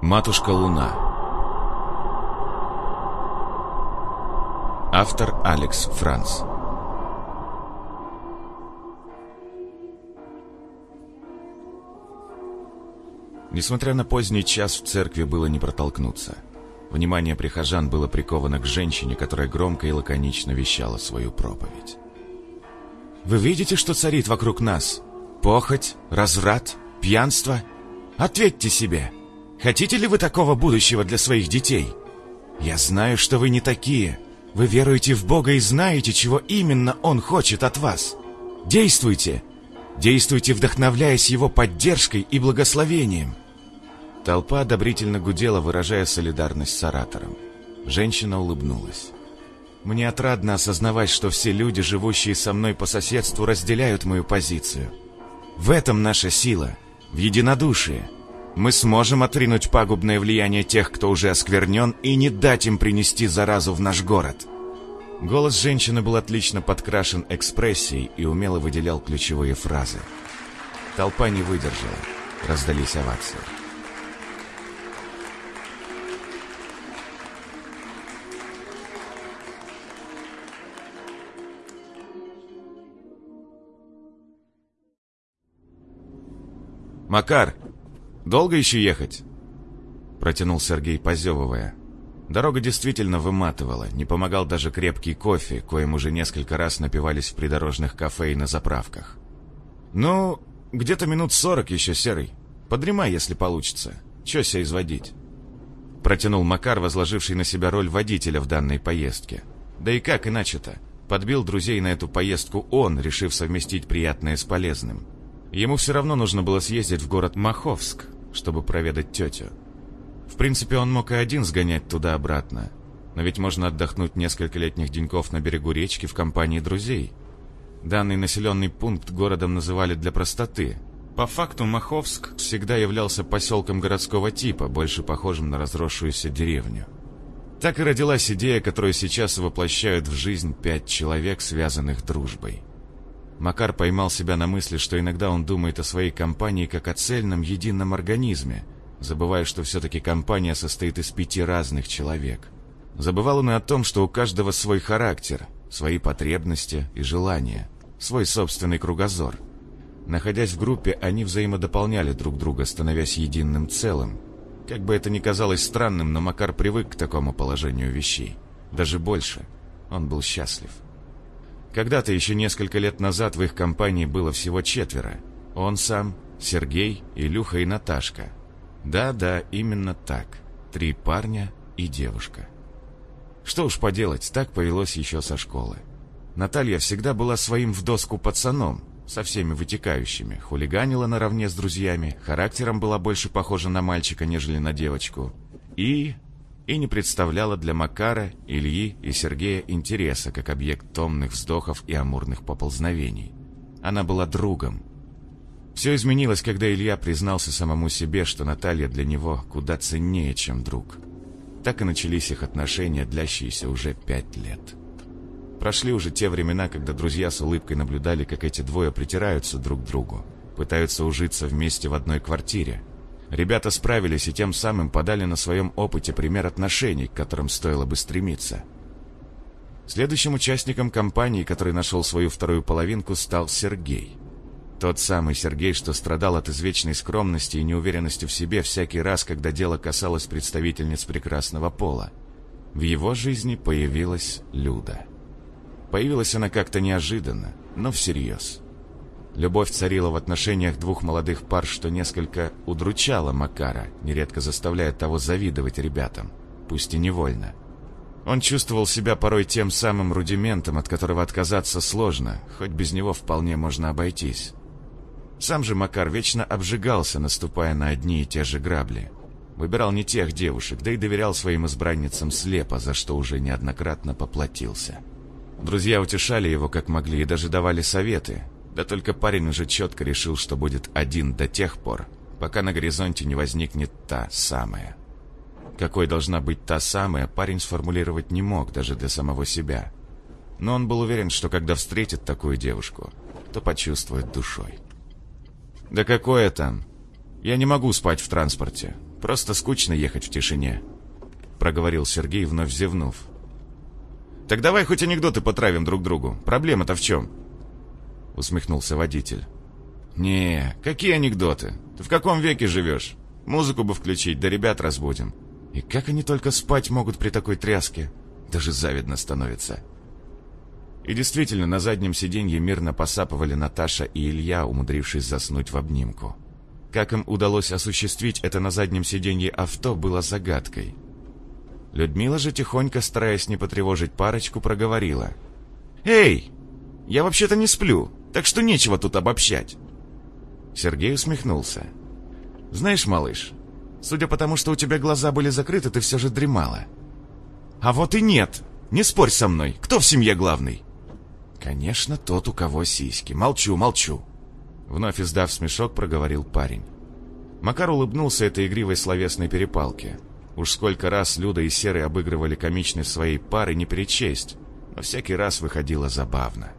Матушка Луна Автор Алекс Франц Несмотря на поздний час, в церкви было не протолкнуться. Внимание прихожан было приковано к женщине, которая громко и лаконично вещала свою проповедь. «Вы видите, что царит вокруг нас? Похоть, разврат, пьянство? Ответьте себе, хотите ли вы такого будущего для своих детей? Я знаю, что вы не такие. Вы веруете в Бога и знаете, чего именно Он хочет от вас. Действуйте! Действуйте, вдохновляясь Его поддержкой и благословением!» Толпа одобрительно гудела, выражая солидарность с оратором. Женщина улыбнулась. «Мне отрадно осознавать, что все люди, живущие со мной по соседству, разделяют мою позицию. В этом наша сила, в единодушии. Мы сможем отринуть пагубное влияние тех, кто уже осквернен, и не дать им принести заразу в наш город». Голос женщины был отлично подкрашен экспрессией и умело выделял ключевые фразы. Толпа не выдержала. Раздались овации. «Макар, долго еще ехать?» Протянул Сергей, позевывая. Дорога действительно выматывала, не помогал даже крепкий кофе, коим уже несколько раз напивались в придорожных кафе и на заправках. «Ну, где-то минут сорок еще, Серый. Подремай, если получится. Че себя изводить?» Протянул Макар, возложивший на себя роль водителя в данной поездке. Да и как иначе-то? Подбил друзей на эту поездку он, решив совместить приятное с полезным. Ему все равно нужно было съездить в город Маховск, чтобы проведать тетю. В принципе, он мог и один сгонять туда-обратно. Но ведь можно отдохнуть несколько летних деньков на берегу речки в компании друзей. Данный населенный пункт городом называли для простоты. По факту Маховск всегда являлся поселком городского типа, больше похожим на разросшуюся деревню. Так и родилась идея, которую сейчас воплощают в жизнь пять человек, связанных дружбой. Макар поймал себя на мысли, что иногда он думает о своей компании как о цельном едином организме, забывая, что все-таки компания состоит из пяти разных человек. Забывал он и о том, что у каждого свой характер, свои потребности и желания, свой собственный кругозор. Находясь в группе, они взаимодополняли друг друга, становясь единым целым. Как бы это ни казалось странным, но Макар привык к такому положению вещей. Даже больше. Он был счастлив. Когда-то, еще несколько лет назад, в их компании было всего четверо. Он сам, Сергей, Илюха и Наташка. Да-да, именно так. Три парня и девушка. Что уж поделать, так повелось еще со школы. Наталья всегда была своим в доску пацаном, со всеми вытекающими, хулиганила наравне с друзьями, характером была больше похожа на мальчика, нежели на девочку. И и не представляла для Макара, Ильи и Сергея интереса как объект томных вздохов и амурных поползновений. Она была другом. Все изменилось, когда Илья признался самому себе, что Наталья для него куда ценнее, чем друг. Так и начались их отношения, длящиеся уже пять лет. Прошли уже те времена, когда друзья с улыбкой наблюдали, как эти двое притираются друг к другу, пытаются ужиться вместе в одной квартире, Ребята справились и тем самым подали на своем опыте пример отношений, к которым стоило бы стремиться. Следующим участником компании, который нашел свою вторую половинку, стал Сергей. Тот самый Сергей, что страдал от извечной скромности и неуверенности в себе всякий раз, когда дело касалось представительниц прекрасного пола. В его жизни появилась Люда. Появилась она как-то неожиданно, но всерьез. Любовь царила в отношениях двух молодых пар, что несколько удручало Макара, нередко заставляя того завидовать ребятам, пусть и невольно. Он чувствовал себя порой тем самым рудиментом, от которого отказаться сложно, хоть без него вполне можно обойтись. Сам же Макар вечно обжигался, наступая на одни и те же грабли. Выбирал не тех девушек, да и доверял своим избранницам слепо, за что уже неоднократно поплатился. Друзья утешали его как могли и даже давали советы, да только парень уже четко решил, что будет один до тех пор, пока на горизонте не возникнет та самая. Какой должна быть та самая, парень сформулировать не мог даже для самого себя. Но он был уверен, что когда встретит такую девушку, то почувствует душой. «Да какое там? Я не могу спать в транспорте. Просто скучно ехать в тишине», — проговорил Сергей, вновь зевнув. «Так давай хоть анекдоты потравим друг другу. Проблема-то в чем?» Усмехнулся водитель. «Не, какие анекдоты? Ты в каком веке живешь? Музыку бы включить, да ребят разбудим. И как они только спать могут при такой тряске? Даже завидно становится». И действительно, на заднем сиденье мирно посапывали Наташа и Илья, умудрившись заснуть в обнимку. Как им удалось осуществить это на заднем сиденье авто, было загадкой. Людмила же тихонько, стараясь не потревожить парочку, проговорила. «Эй, я вообще-то не сплю, так что нечего тут обобщать». Сергей усмехнулся. «Знаешь, малыш, судя по тому, что у тебя глаза были закрыты, ты все же дремала». «А вот и нет! Не спорь со мной! Кто в семье главный?» «Конечно, тот, у кого сиськи. Молчу, молчу!» Вновь издав смешок, проговорил парень. Макар улыбнулся этой игривой словесной перепалке. Уж сколько раз Люда и Серый обыгрывали комичность своей пары не перечесть, но всякий раз выходило забавно.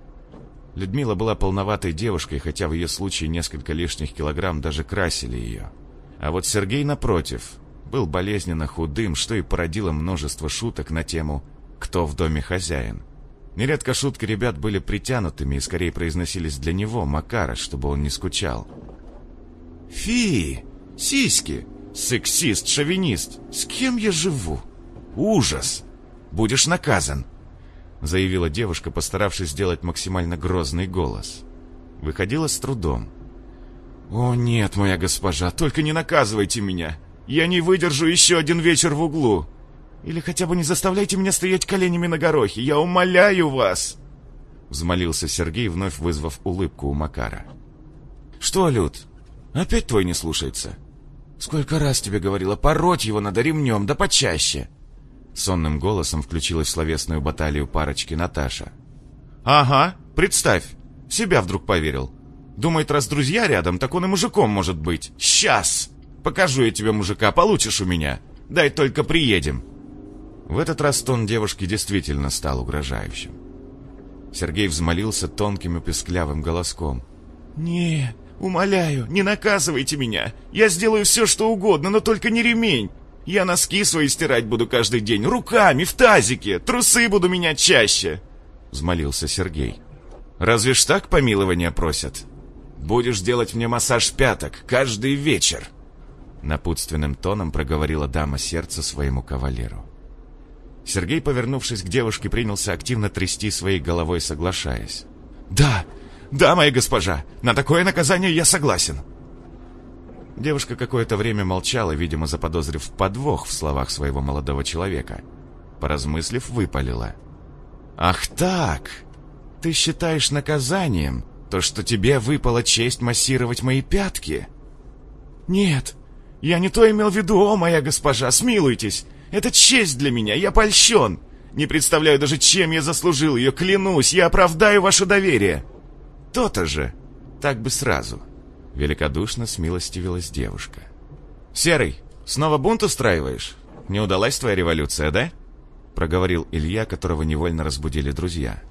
Людмила была полноватой девушкой, хотя в ее случае несколько лишних килограмм даже красили ее. А вот Сергей, напротив, был болезненно худым, что и породило множество шуток на тему «Кто в доме хозяин?». Нередко шутки ребят были притянутыми и скорее произносились для него, Макара, чтобы он не скучал. «Фи! Сиськи! Сексист, шовинист! С кем я живу? Ужас! Будешь наказан!» Заявила девушка, постаравшись сделать максимально грозный голос. Выходила с трудом. «О нет, моя госпожа, только не наказывайте меня! Я не выдержу еще один вечер в углу!» Или хотя бы не заставляйте меня стоять коленями на горохе, я умоляю вас!» Взмолился Сергей, вновь вызвав улыбку у Макара. «Что, Люд, опять твой не слушается? Сколько раз тебе говорила, пороть его надо ремнем, да почаще!» Сонным голосом включилась в словесную баталию парочки Наташа. «Ага, представь, себя вдруг поверил. Думает, раз друзья рядом, так он и мужиком может быть. Сейчас! Покажу я тебе мужика, получишь у меня. Дай только приедем!» В этот раз тон девушки действительно стал угрожающим. Сергей взмолился тонким и песклявым голоском. «Не, умоляю, не наказывайте меня. Я сделаю все, что угодно, но только не ремень. Я носки свои стирать буду каждый день, руками, в тазике, трусы буду менять чаще!» Взмолился Сергей. «Разве ж так помилования просят? Будешь делать мне массаж пяток каждый вечер!» Напутственным тоном проговорила дама сердца своему кавалеру. Сергей, повернувшись к девушке, принялся активно трясти своей головой, соглашаясь. «Да, да, моя госпожа, на такое наказание я согласен!» Девушка какое-то время молчала, видимо, заподозрив подвох в словах своего молодого человека. Поразмыслив, выпалила. «Ах так! Ты считаешь наказанием то, что тебе выпала честь массировать мои пятки?» «Нет, я не то имел в виду, о, моя госпожа, смилуйтесь! Это честь для меня, я польщен. Не представляю даже, чем я заслужил ее, клянусь, я оправдаю ваше доверие. То-то же. Так бы сразу. Великодушно смилостивилась девушка. Серый, снова бунт устраиваешь? Не удалась твоя революция, да? Проговорил Илья, которого невольно разбудили друзья.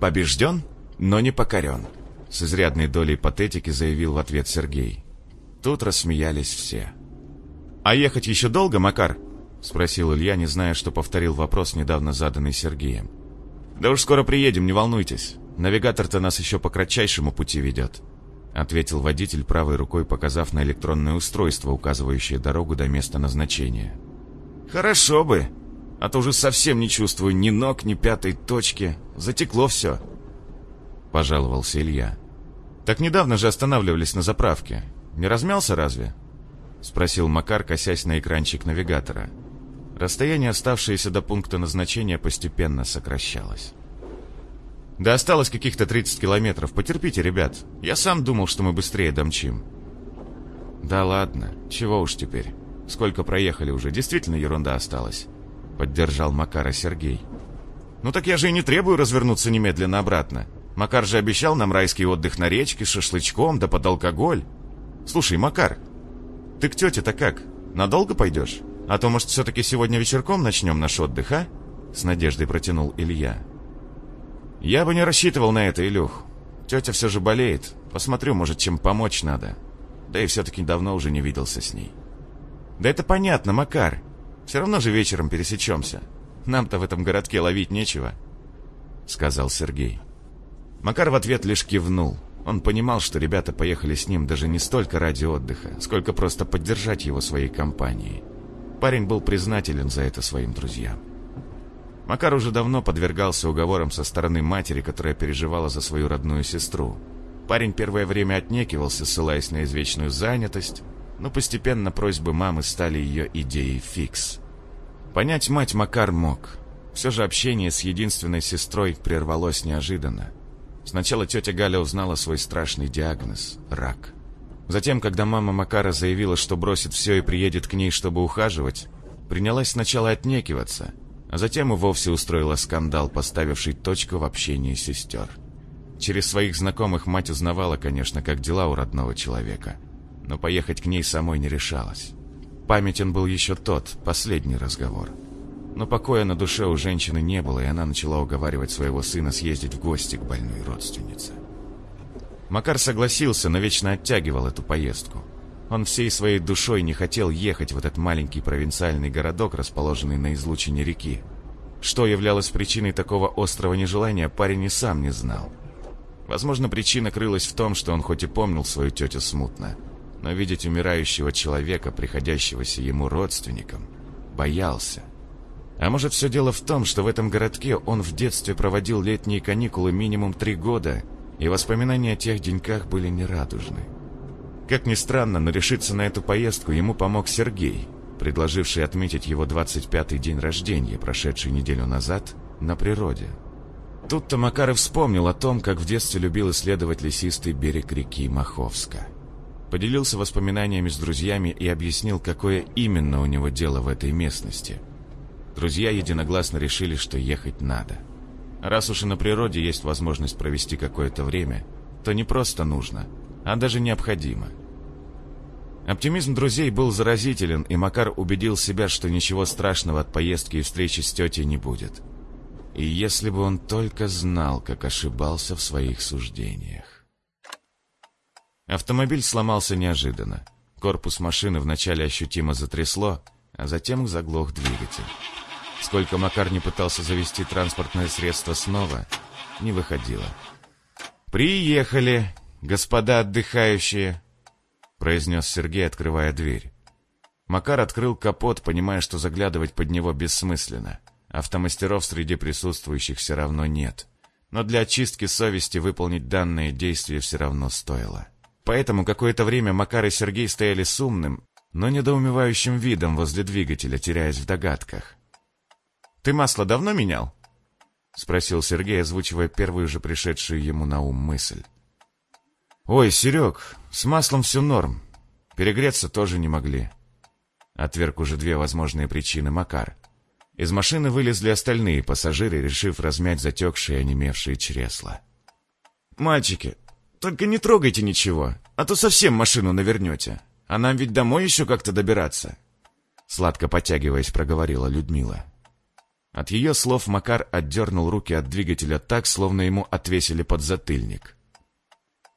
Побежден, но не покорен. С изрядной долей патетики заявил в ответ Сергей. Тут рассмеялись все. «А ехать еще долго, Макар?» — спросил Илья, не зная, что повторил вопрос, недавно заданный Сергеем. «Да уж скоро приедем, не волнуйтесь. Навигатор-то нас еще по кратчайшему пути ведет», — ответил водитель правой рукой, показав на электронное устройство, указывающее дорогу до места назначения. «Хорошо бы, а то уже совсем не чувствую ни ног, ни пятой точки. Затекло все», — пожаловался Илья. «Так недавно же останавливались на заправке. Не размялся разве?» — спросил Макар, косясь на экранчик навигатора. Расстояние, оставшееся до пункта назначения, постепенно сокращалось. «Да осталось каких-то 30 километров. Потерпите, ребят. Я сам думал, что мы быстрее домчим». «Да ладно. Чего уж теперь. Сколько проехали уже. Действительно ерунда осталась», — поддержал Макара Сергей. «Ну так я же и не требую развернуться немедленно обратно. Макар же обещал нам райский отдых на речке с шашлычком да под алкоголь. Слушай, Макар, ты к тете-то как? Надолго пойдешь?» А то, может, все-таки сегодня вечерком начнем наш отдых, а?» С надеждой протянул Илья. «Я бы не рассчитывал на это, Илюх. Тетя все же болеет. Посмотрю, может, чем помочь надо. Да и все-таки давно уже не виделся с ней». Да это понятно, Макар. Все равно же вечером пересечемся. Нам-то в этом городке ловить нечего», — сказал Сергей. Макар в ответ лишь кивнул. Он понимал, что ребята поехали с ним даже не столько ради отдыха, сколько просто поддержать его своей компанией. Парень был признателен за это своим друзьям. Макар уже давно подвергался уговорам со стороны матери, которая переживала за свою родную сестру. Парень первое время отнекивался, ссылаясь на извечную занятость, но постепенно просьбы мамы стали ее идеей фикс. Понять мать Макар мог. Все же общение с единственной сестрой прервалось неожиданно. Сначала тетя Галя узнала свой страшный диагноз – рак. Затем, когда мама Макара заявила, что бросит все и приедет к ней, чтобы ухаживать, принялась сначала отнекиваться, а затем и вовсе устроила скандал, поставивший точку в общении сестер. Через своих знакомых мать узнавала, конечно, как дела у родного человека, но поехать к ней самой не решалась. Памятен был еще тот, последний разговор – но покоя на душе у женщины не было, и она начала уговаривать своего сына съездить в гости к больной родственнице. Макар согласился, но вечно оттягивал эту поездку. Он всей своей душой не хотел ехать в этот маленький провинциальный городок, расположенный на излучине реки. Что являлось причиной такого острого нежелания, парень и сам не знал. Возможно, причина крылась в том, что он хоть и помнил свою тетю смутно, но видеть умирающего человека, приходящегося ему родственником, боялся. А может, все дело в том, что в этом городке он в детстве проводил летние каникулы минимум три года, и воспоминания о тех деньках были нерадужны. Как ни странно, но решиться на эту поездку ему помог Сергей, предложивший отметить его 25-й день рождения, прошедший неделю назад, на природе. Тут-то Макаров вспомнил о том, как в детстве любил исследовать лесистый берег реки Маховска. Поделился воспоминаниями с друзьями и объяснил, какое именно у него дело в этой местности – Друзья единогласно решили, что ехать надо. Раз уж и на природе есть возможность провести какое-то время, то не просто нужно, а даже необходимо. Оптимизм друзей был заразителен, и Макар убедил себя, что ничего страшного от поездки и встречи с тетей не будет. И если бы он только знал, как ошибался в своих суждениях. Автомобиль сломался неожиданно. Корпус машины вначале ощутимо затрясло, а затем заглох двигатель. Сколько Макар не пытался завести транспортное средство снова, не выходило. «Приехали, господа отдыхающие!» произнес Сергей, открывая дверь. Макар открыл капот, понимая, что заглядывать под него бессмысленно. Автомастеров среди присутствующих все равно нет. Но для очистки совести выполнить данное действие все равно стоило. Поэтому какое-то время Макар и Сергей стояли с умным, но недоумевающим видом возле двигателя, теряясь в догадках. «Ты масло давно менял?» — спросил Сергей, озвучивая первую же пришедшую ему на ум мысль. «Ой, Серег, с маслом все норм. Перегреться тоже не могли». Отверг уже две возможные причины Макар. Из машины вылезли остальные пассажиры, решив размять затекшие и онемевшие чресла. «Мальчики, только не трогайте ничего, а то совсем машину навернете. А нам ведь домой еще как-то добираться». Сладко потягиваясь, проговорила Людмила. От ее слов Макар отдернул руки от двигателя так, словно ему отвесили подзатыльник.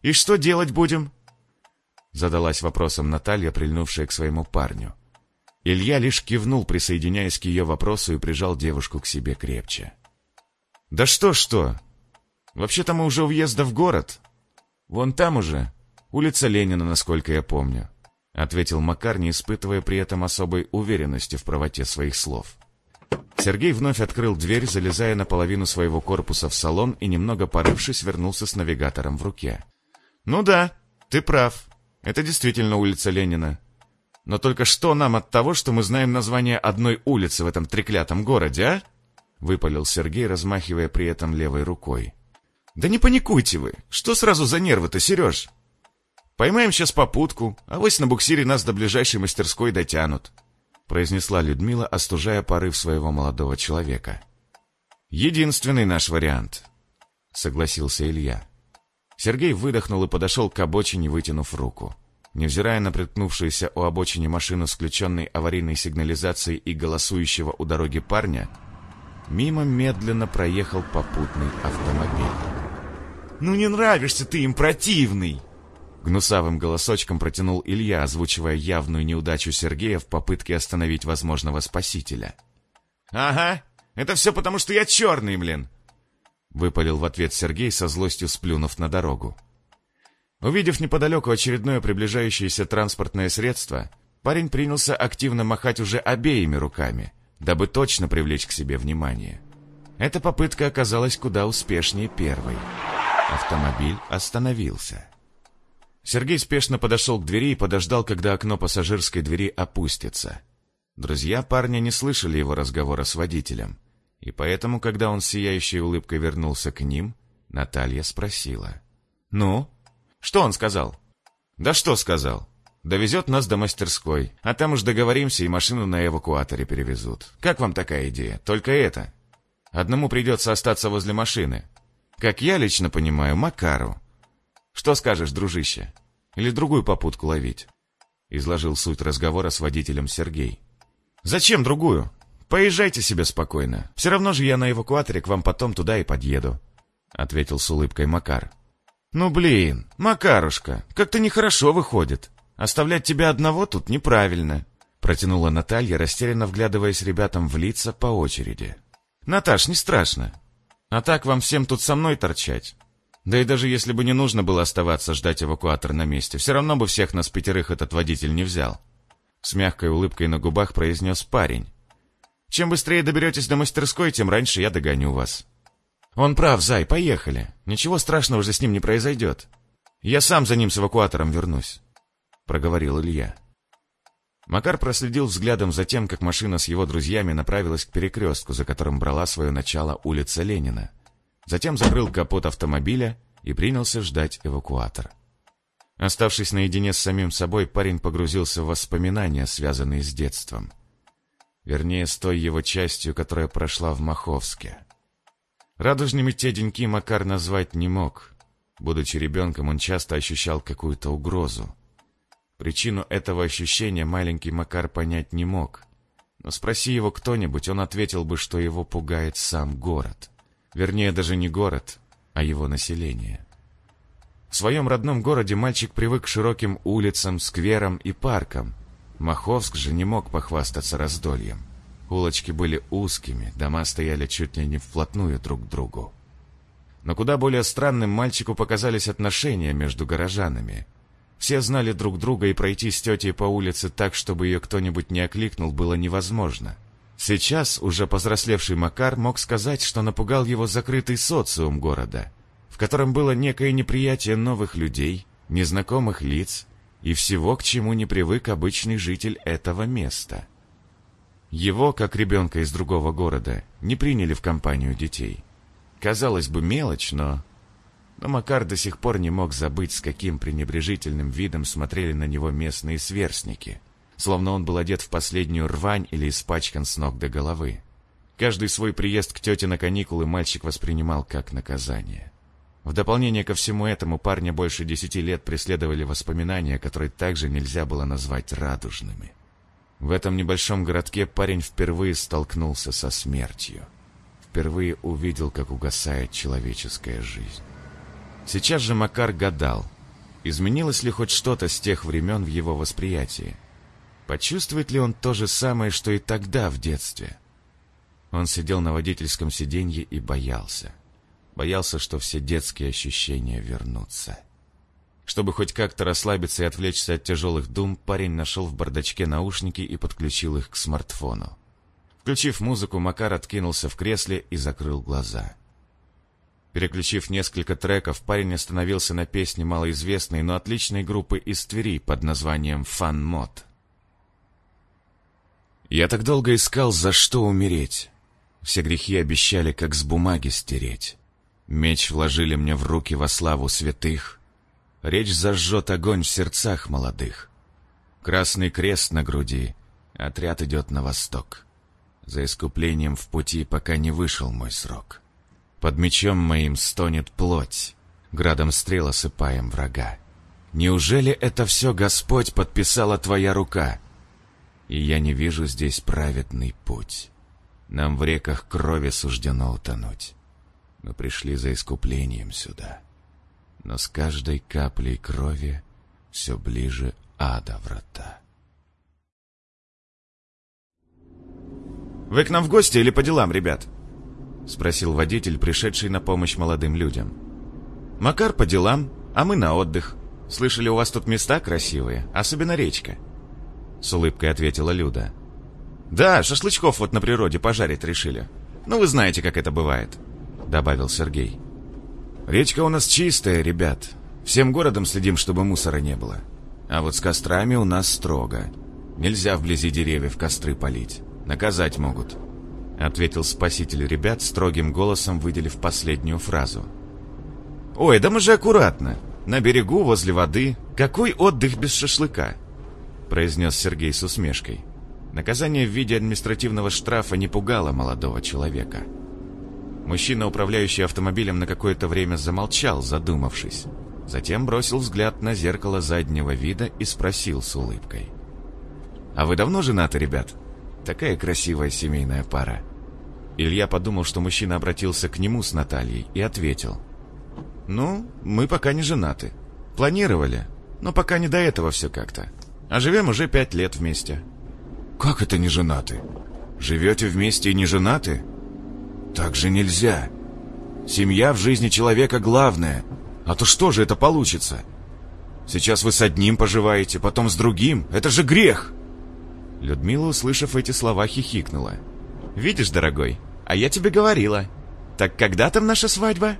«И что делать будем?» Задалась вопросом Наталья, прильнувшая к своему парню. Илья лишь кивнул, присоединяясь к ее вопросу, и прижал девушку к себе крепче. «Да что-что? Вообще-то мы уже у въезда в город. Вон там уже, улица Ленина, насколько я помню», — ответил Макар, не испытывая при этом особой уверенности в правоте своих слов. Сергей вновь открыл дверь, залезая наполовину своего корпуса в салон и, немного порывшись, вернулся с навигатором в руке. «Ну да, ты прав. Это действительно улица Ленина. Но только что нам от того, что мы знаем название одной улицы в этом треклятом городе, а?» Выпалил Сергей, размахивая при этом левой рукой. «Да не паникуйте вы! Что сразу за нервы-то, Сереж? Поймаем сейчас попутку, а вось на буксире нас до ближайшей мастерской дотянут произнесла Людмила, остужая порыв своего молодого человека. «Единственный наш вариант», — согласился Илья. Сергей выдохнул и подошел к обочине, вытянув руку. Невзирая на приткнувшуюся у обочины машину с включенной аварийной сигнализацией и голосующего у дороги парня, мимо медленно проехал попутный автомобиль. «Ну не нравишься ты им, противный!» Гнусавым голосочком протянул Илья, озвучивая явную неудачу Сергея в попытке остановить возможного спасителя. «Ага, это все потому, что я черный, блин!» Выпалил в ответ Сергей, со злостью сплюнув на дорогу. Увидев неподалеку очередное приближающееся транспортное средство, парень принялся активно махать уже обеими руками, дабы точно привлечь к себе внимание. Эта попытка оказалась куда успешнее первой. Автомобиль остановился. Сергей спешно подошел к двери и подождал, когда окно пассажирской двери опустится. Друзья парня не слышали его разговора с водителем, и поэтому, когда он с сияющей улыбкой вернулся к ним, Наталья спросила. «Ну, что он сказал?» «Да что сказал? Довезет нас до мастерской, а там уж договоримся и машину на эвакуаторе перевезут. Как вам такая идея? Только это. Одному придется остаться возле машины. Как я лично понимаю, Макару. Что скажешь, дружище? Или другую попутку ловить?» Изложил суть разговора с водителем Сергей. «Зачем другую? Поезжайте себе спокойно. Все равно же я на эвакуаторе к вам потом туда и подъеду», — ответил с улыбкой Макар. «Ну блин, Макарушка, как-то нехорошо выходит. Оставлять тебя одного тут неправильно», — протянула Наталья, растерянно вглядываясь ребятам в лица по очереди. «Наташ, не страшно. А так вам всем тут со мной торчать. Да и даже если бы не нужно было оставаться ждать эвакуатор на месте, все равно бы всех нас пятерых этот водитель не взял». С мягкой улыбкой на губах произнес парень. «Чем быстрее доберетесь до мастерской, тем раньше я догоню вас». «Он прав, Зай, поехали. Ничего страшного же с ним не произойдет. Я сам за ним с эвакуатором вернусь», — проговорил Илья. Макар проследил взглядом за тем, как машина с его друзьями направилась к перекрестку, за которым брала свое начало улица Ленина. Затем закрыл капот автомобиля и принялся ждать эвакуатор. Оставшись наедине с самим собой, парень погрузился в воспоминания, связанные с детством. Вернее, с той его частью, которая прошла в Маховске. Радужными те деньки Макар назвать не мог. Будучи ребенком, он часто ощущал какую-то угрозу. Причину этого ощущения маленький Макар понять не мог. Но спроси его кто-нибудь, он ответил бы, что его пугает сам город. Вернее, даже не город, а его население. В своем родном городе мальчик привык к широким улицам, скверам и паркам. Маховск же не мог похвастаться раздольем. Улочки были узкими, дома стояли чуть ли не вплотную друг к другу. Но куда более странным мальчику показались отношения между горожанами. Все знали друг друга, и пройти с тетей по улице так, чтобы ее кто-нибудь не окликнул, было невозможно. Сейчас уже повзрослевший Макар мог сказать, что напугал его закрытый социум города, в котором было некое неприятие новых людей, незнакомых лиц и всего, к чему не привык обычный житель этого места. Его, как ребенка из другого города, не приняли в компанию детей. Казалось бы, мелочь, но... Но Макар до сих пор не мог забыть, с каким пренебрежительным видом смотрели на него местные сверстники, словно он был одет в последнюю рвань или испачкан с ног до головы. Каждый свой приезд к тете на каникулы мальчик воспринимал как наказание. В дополнение ко всему этому парня больше десяти лет преследовали воспоминания, которые также нельзя было назвать радужными. В этом небольшом городке парень впервые столкнулся со смертью. Впервые увидел, как угасает человеческая жизнь. Сейчас же Макар гадал, изменилось ли хоть что-то с тех времен в его восприятии. Почувствует ли он то же самое, что и тогда, в детстве? Он сидел на водительском сиденье и боялся. Боялся, что все детские ощущения вернутся. Чтобы хоть как-то расслабиться и отвлечься от тяжелых дум, парень нашел в бардачке наушники и подключил их к смартфону. Включив музыку, Макар откинулся в кресле и закрыл глаза. Переключив несколько треков, парень остановился на песне малоизвестной, но отличной группы из Твери под названием «Фан Мод». Я так долго искал, за что умереть. Все грехи обещали, как с бумаги стереть. Меч вложили мне в руки во славу святых. Речь зажжет огонь в сердцах молодых. Красный крест на груди, отряд идет на восток. За искуплением в пути, пока не вышел мой срок. Под мечом моим стонет плоть, градом стрел осыпаем врага. Неужели это все, Господь, подписала Твоя рука? И я не вижу здесь праведный путь. Нам в реках крови суждено утонуть. Мы пришли за искуплением сюда но с каждой каплей крови все ближе ада врата. «Вы к нам в гости или по делам, ребят?» — спросил водитель, пришедший на помощь молодым людям. «Макар по делам, а мы на отдых. Слышали, у вас тут места красивые, особенно речка». С улыбкой ответила Люда. «Да, шашлычков вот на природе пожарить решили. Ну, вы знаете, как это бывает», — добавил Сергей. «Речка у нас чистая, ребят. Всем городом следим, чтобы мусора не было. А вот с кострами у нас строго. Нельзя вблизи деревьев костры полить. Наказать могут», — ответил спаситель ребят, строгим голосом выделив последнюю фразу. «Ой, да мы же аккуратно. На берегу, возле воды. Какой отдых без шашлыка?» — произнес Сергей с усмешкой. Наказание в виде административного штрафа не пугало молодого человека. Мужчина, управляющий автомобилем, на какое-то время замолчал, задумавшись. Затем бросил взгляд на зеркало заднего вида и спросил с улыбкой. «А вы давно женаты, ребят?» Такая красивая семейная пара. Илья подумал, что мужчина обратился к нему с Натальей и ответил. «Ну, мы пока не женаты. Планировали, но пока не до этого все как-то. А живем уже пять лет вместе». «Как это не женаты? Живете вместе и не женаты? Так же нельзя. Семья в жизни человека главное. А то что же это получится? Сейчас вы с одним поживаете, потом с другим. Это же грех!» Людмила, услышав эти слова, хихикнула. «Видишь, дорогой, а я тебе говорила. Так когда там наша свадьба?»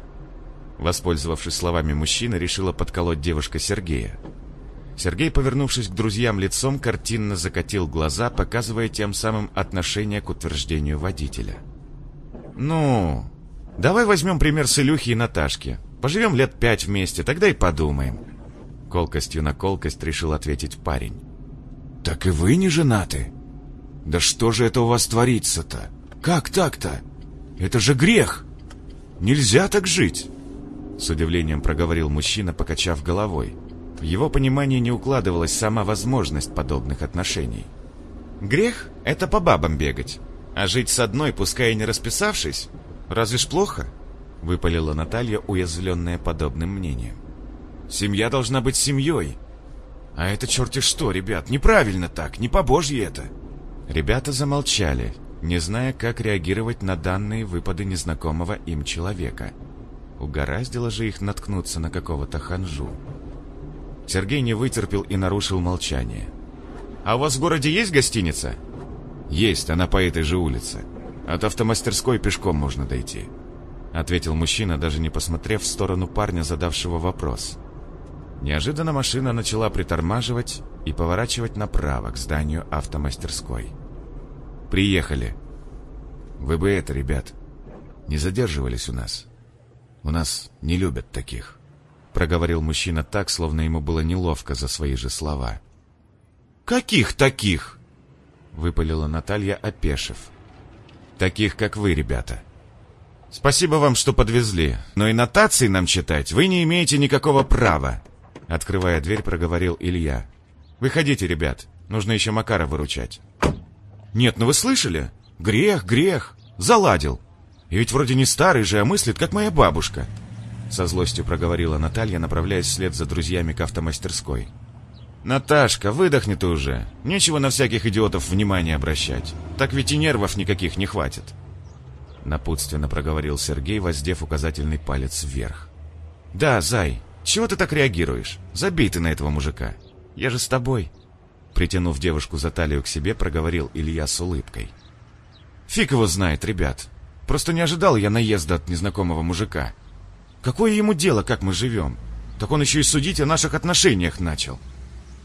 Воспользовавшись словами мужчины, решила подколоть девушка Сергея. Сергей, повернувшись к друзьям лицом, картинно закатил глаза, показывая тем самым отношение к утверждению водителя. «Ну, давай возьмем пример с Илюхи и Наташки. Поживем лет пять вместе, тогда и подумаем». Колкостью на колкость решил ответить парень. «Так и вы не женаты? Да что же это у вас творится-то? Как так-то? Это же грех! Нельзя так жить!» С удивлением проговорил мужчина, покачав головой. В его понимании не укладывалась сама возможность подобных отношений. «Грех — это по бабам бегать. А жить с одной, пускай и не расписавшись, разве ж плохо?» — выпалила Наталья, уязвленная подобным мнением. «Семья должна быть семьей, а это черти что, ребят, неправильно так, не по-божье это. Ребята замолчали, не зная, как реагировать на данные выпады незнакомого им человека. Угораздило же их наткнуться на какого-то ханжу. Сергей не вытерпел и нарушил молчание. «А у вас в городе есть гостиница?» «Есть, она по этой же улице. От автомастерской пешком можно дойти», — ответил мужчина, даже не посмотрев в сторону парня, задавшего вопрос. Неожиданно машина начала притормаживать и поворачивать направо к зданию автомастерской. «Приехали. Вы бы это, ребят, не задерживались у нас. У нас не любят таких», — проговорил мужчина так, словно ему было неловко за свои же слова. «Каких таких?» — выпалила Наталья, опешив. «Таких, как вы, ребята». «Спасибо вам, что подвезли, но и нотации нам читать вы не имеете никакого права», Открывая дверь, проговорил Илья. «Выходите, ребят, нужно еще Макара выручать». «Нет, ну вы слышали? Грех, грех. Заладил. И ведь вроде не старый же, а мыслит, как моя бабушка». Со злостью проговорила Наталья, направляясь вслед за друзьями к автомастерской. «Наташка, выдохни ты уже. Нечего на всяких идиотов внимание обращать. Так ведь и нервов никаких не хватит». Напутственно проговорил Сергей, воздев указательный палец вверх. «Да, Зай, чего ты так реагируешь? Забей ты на этого мужика. Я же с тобой. Притянув девушку за талию к себе, проговорил Илья с улыбкой. Фиг его знает, ребят. Просто не ожидал я наезда от незнакомого мужика. Какое ему дело, как мы живем? Так он еще и судить о наших отношениях начал.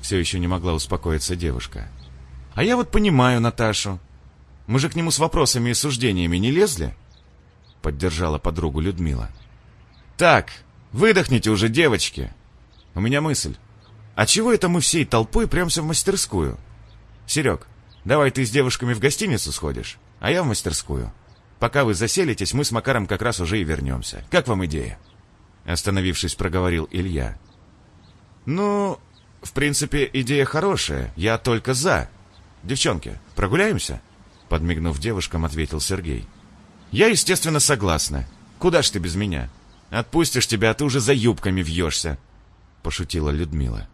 Все еще не могла успокоиться девушка. А я вот понимаю Наташу. Мы же к нему с вопросами и суждениями не лезли? Поддержала подругу Людмила. Так, Выдохните уже, девочки. У меня мысль. А чего это мы всей толпой прямся в мастерскую? Серег, давай ты с девушками в гостиницу сходишь, а я в мастерскую. Пока вы заселитесь, мы с Макаром как раз уже и вернемся. Как вам идея?» Остановившись, проговорил Илья. «Ну, в принципе, идея хорошая. Я только за. Девчонки, прогуляемся?» Подмигнув девушкам, ответил Сергей. «Я, естественно, согласна. Куда ж ты без меня?» Отпустишь тебя, а ты уже за юбками вьешься», — пошутила Людмила.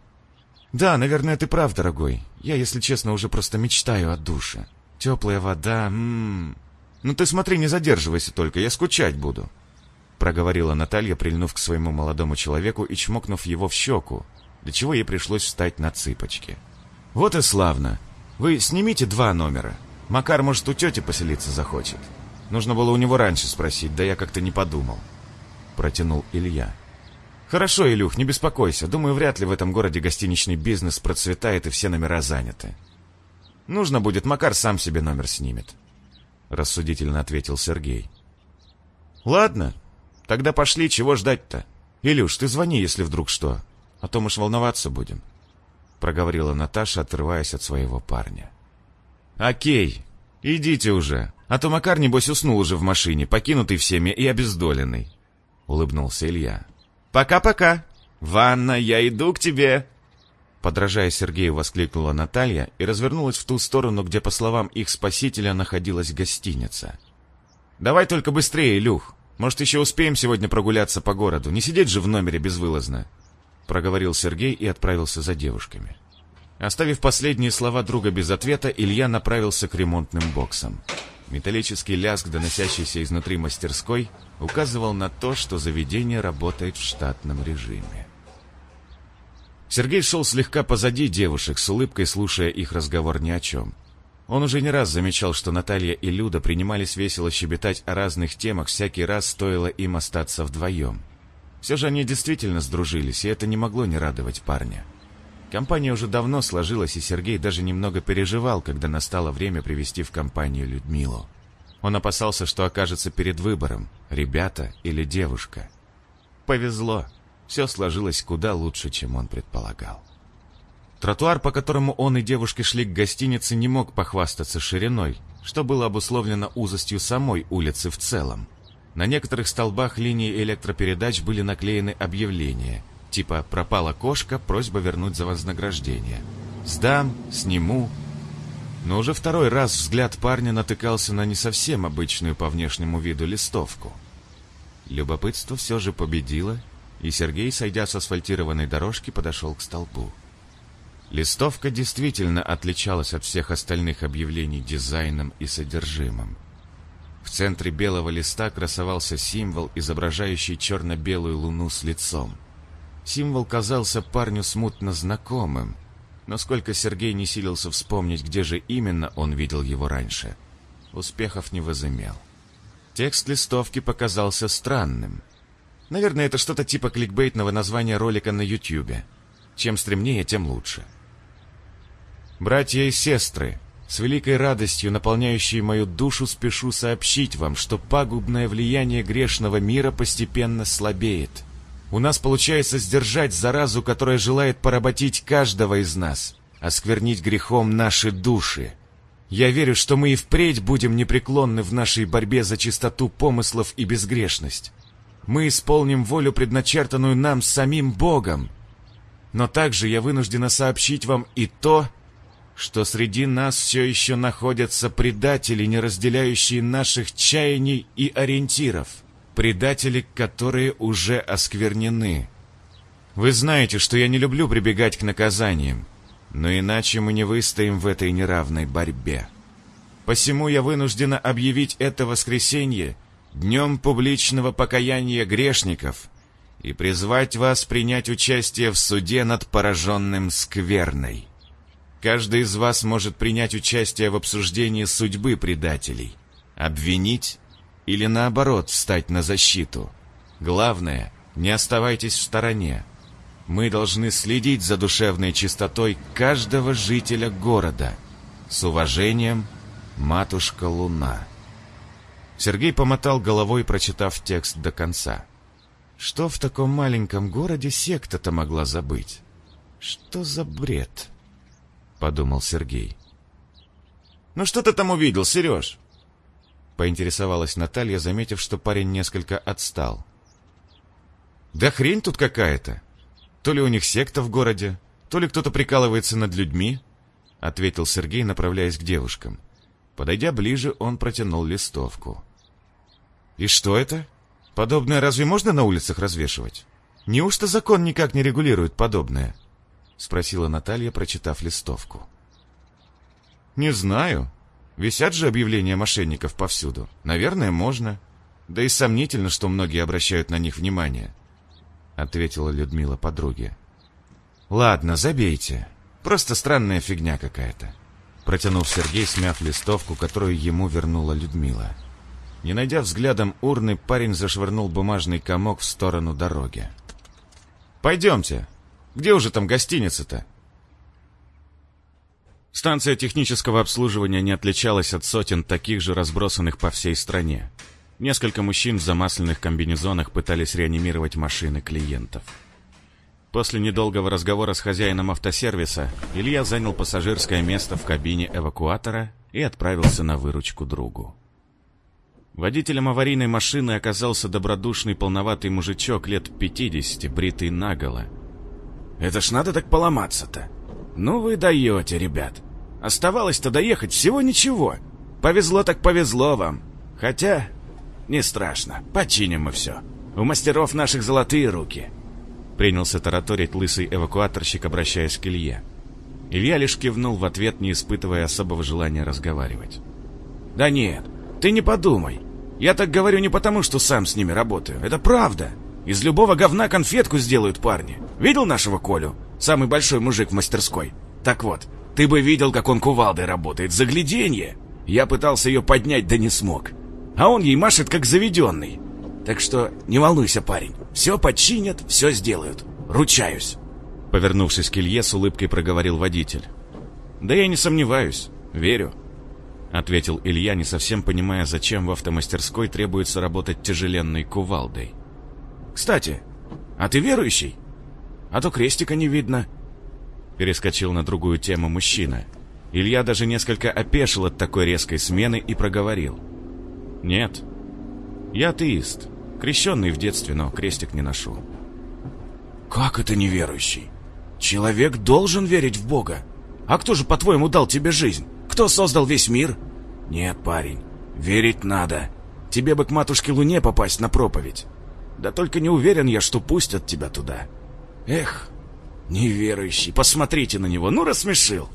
«Да, наверное, ты прав, дорогой. Я, если честно, уже просто мечтаю о душе. Теплая вода, ммм... Ну ты смотри, не задерживайся только, я скучать буду», — проговорила Наталья, прильнув к своему молодому человеку и чмокнув его в щеку, для чего ей пришлось встать на цыпочки. «Вот и славно. Вы снимите два номера. Макар, может, у тети поселиться захочет. Нужно было у него раньше спросить, да я как-то не подумал», — протянул Илья. «Хорошо, Илюх, не беспокойся. Думаю, вряд ли в этом городе гостиничный бизнес процветает и все номера заняты. Нужно будет, Макар сам себе номер снимет», — рассудительно ответил Сергей. «Ладно, тогда пошли, чего ждать-то? Илюш, ты звони, если вдруг что, а то мы ж волноваться будем», — проговорила Наташа, отрываясь от своего парня. «Окей, идите уже, а то Макар, небось, уснул уже в машине, покинутый всеми и обездоленный», — улыбнулся Илья. «Пока-пока! Ванна, я иду к тебе!» Подражая Сергею, воскликнула Наталья и развернулась в ту сторону, где, по словам их спасителя, находилась гостиница. «Давай только быстрее, Илюх. Может, еще успеем сегодня прогуляться по городу. Не сидеть же в номере безвылазно!» Проговорил Сергей и отправился за девушками. Оставив последние слова друга без ответа, Илья направился к ремонтным боксам. Металлический лязг, доносящийся изнутри мастерской, указывал на то, что заведение работает в штатном режиме. Сергей шел слегка позади девушек, с улыбкой слушая их разговор ни о чем. Он уже не раз замечал, что Наталья и Люда принимались весело щебетать о разных темах, всякий раз стоило им остаться вдвоем. Все же они действительно сдружились, и это не могло не радовать парня. Компания уже давно сложилась, и Сергей даже немного переживал, когда настало время привести в компанию Людмилу. Он опасался, что окажется перед выбором – ребята или девушка. Повезло. Все сложилось куда лучше, чем он предполагал. Тротуар, по которому он и девушка шли к гостинице, не мог похвастаться шириной, что было обусловлено узостью самой улицы в целом. На некоторых столбах линии электропередач были наклеены объявления – Типа пропала кошка, просьба вернуть за вознаграждение. Сдам, сниму. Но уже второй раз взгляд парня натыкался на не совсем обычную по внешнему виду листовку. Любопытство все же победило, и Сергей, сойдя с асфальтированной дорожки, подошел к столбу. Листовка действительно отличалась от всех остальных объявлений дизайном и содержимым. В центре белого листа красовался символ, изображающий черно-белую луну с лицом. Символ казался парню смутно знакомым, но сколько Сергей не силился вспомнить, где же именно он видел его раньше, успехов не возымел. Текст листовки показался странным. Наверное, это что-то типа кликбейтного названия ролика на Ютьюбе. Чем стремнее, тем лучше. «Братья и сестры, с великой радостью, наполняющей мою душу, спешу сообщить вам, что пагубное влияние грешного мира постепенно слабеет» У нас получается сдержать заразу, которая желает поработить каждого из нас, осквернить грехом наши души. Я верю, что мы и впредь будем непреклонны в нашей борьбе за чистоту помыслов и безгрешность. Мы исполним волю, предначертанную нам самим Богом. Но также я вынуждена сообщить вам и то, что среди нас все еще находятся предатели, не разделяющие наших чаяний и ориентиров предатели, которые уже осквернены. Вы знаете, что я не люблю прибегать к наказаниям, но иначе мы не выстоим в этой неравной борьбе. Посему я вынуждена объявить это воскресенье днем публичного покаяния грешников и призвать вас принять участие в суде над пораженным скверной. Каждый из вас может принять участие в обсуждении судьбы предателей, обвинить или наоборот встать на защиту. Главное, не оставайтесь в стороне. Мы должны следить за душевной чистотой каждого жителя города. С уважением, матушка Луна. Сергей помотал головой, прочитав текст до конца. Что в таком маленьком городе секта-то могла забыть? Что за бред? Подумал Сергей. Ну что ты там увидел, Сереж? Поинтересовалась Наталья, заметив, что парень несколько отстал. «Да хрень тут какая-то! То ли у них секта в городе, то ли кто-то прикалывается над людьми», — ответил Сергей, направляясь к девушкам. Подойдя ближе, он протянул листовку. «И что это? Подобное разве можно на улицах развешивать? Неужто закон никак не регулирует подобное?» Спросила Наталья, прочитав листовку. «Не знаю. Висят же объявления мошенников повсюду. Наверное, можно. Да и сомнительно, что многие обращают на них внимание», — ответила Людмила подруге. «Ладно, забейте. Просто странная фигня какая-то», — протянув Сергей, смяв листовку, которую ему вернула Людмила. Не найдя взглядом урны, парень зашвырнул бумажный комок в сторону дороги. «Пойдемте. Где уже там гостиница-то?» Станция технического обслуживания не отличалась от сотен таких же разбросанных по всей стране. Несколько мужчин в замасленных комбинезонах пытались реанимировать машины клиентов. После недолгого разговора с хозяином автосервиса Илья занял пассажирское место в кабине эвакуатора и отправился на выручку другу. Водителем аварийной машины оказался добродушный полноватый мужичок лет 50, бритый наголо. «Это ж надо так поломаться-то! Ну вы даете, ребят! Оставалось-то доехать всего ничего! Повезло так повезло вам! Хотя, не страшно, починим мы все. У мастеров наших золотые руки!» Принялся тараторить лысый эвакуаторщик, обращаясь к Илье. Илья лишь кивнул в ответ, не испытывая особого желания разговаривать. «Да нет, ты не подумай. Я так говорю не потому, что сам с ними работаю. Это правда. Из любого говна конфетку сделают парни. Видел нашего Колю? Самый большой мужик в мастерской. Так вот, ты бы видел, как он кувалдой работает. Загляденье. Я пытался ее поднять, да не смог. А он ей машет, как заведенный. Так что не волнуйся, парень. Все починят, все сделают. Ручаюсь. Повернувшись к Илье, с улыбкой проговорил водитель. «Да я не сомневаюсь. Верю. — ответил Илья, не совсем понимая, зачем в автомастерской требуется работать тяжеленной кувалдой. «Кстати, а ты верующий? А то крестика не видно». Перескочил на другую тему мужчина. Илья даже несколько опешил от такой резкой смены и проговорил. «Нет, я атеист, крещенный в детстве, но крестик не ношу». «Как это неверующий? Человек должен верить в Бога. А кто же, по-твоему, дал тебе жизнь?» Кто создал весь мир? Нет, парень, верить надо. Тебе бы к матушке Луне попасть на проповедь. Да только не уверен я, что пустят тебя туда. Эх, неверующий, посмотрите на него, ну рассмешил.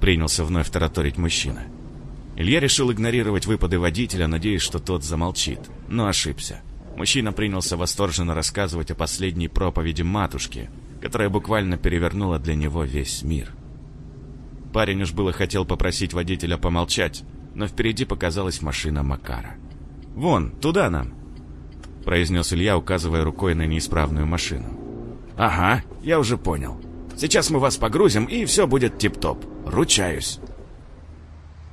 Принялся вновь тараторить мужчина. Илья решил игнорировать выпады водителя, надеясь, что тот замолчит, но ошибся. Мужчина принялся восторженно рассказывать о последней проповеди матушки, которая буквально перевернула для него весь мир. Парень уж было хотел попросить водителя помолчать, но впереди показалась машина Макара. «Вон, туда нам!» — произнес Илья, указывая рукой на неисправную машину. «Ага, я уже понял. Сейчас мы вас погрузим, и все будет тип-топ. Ручаюсь».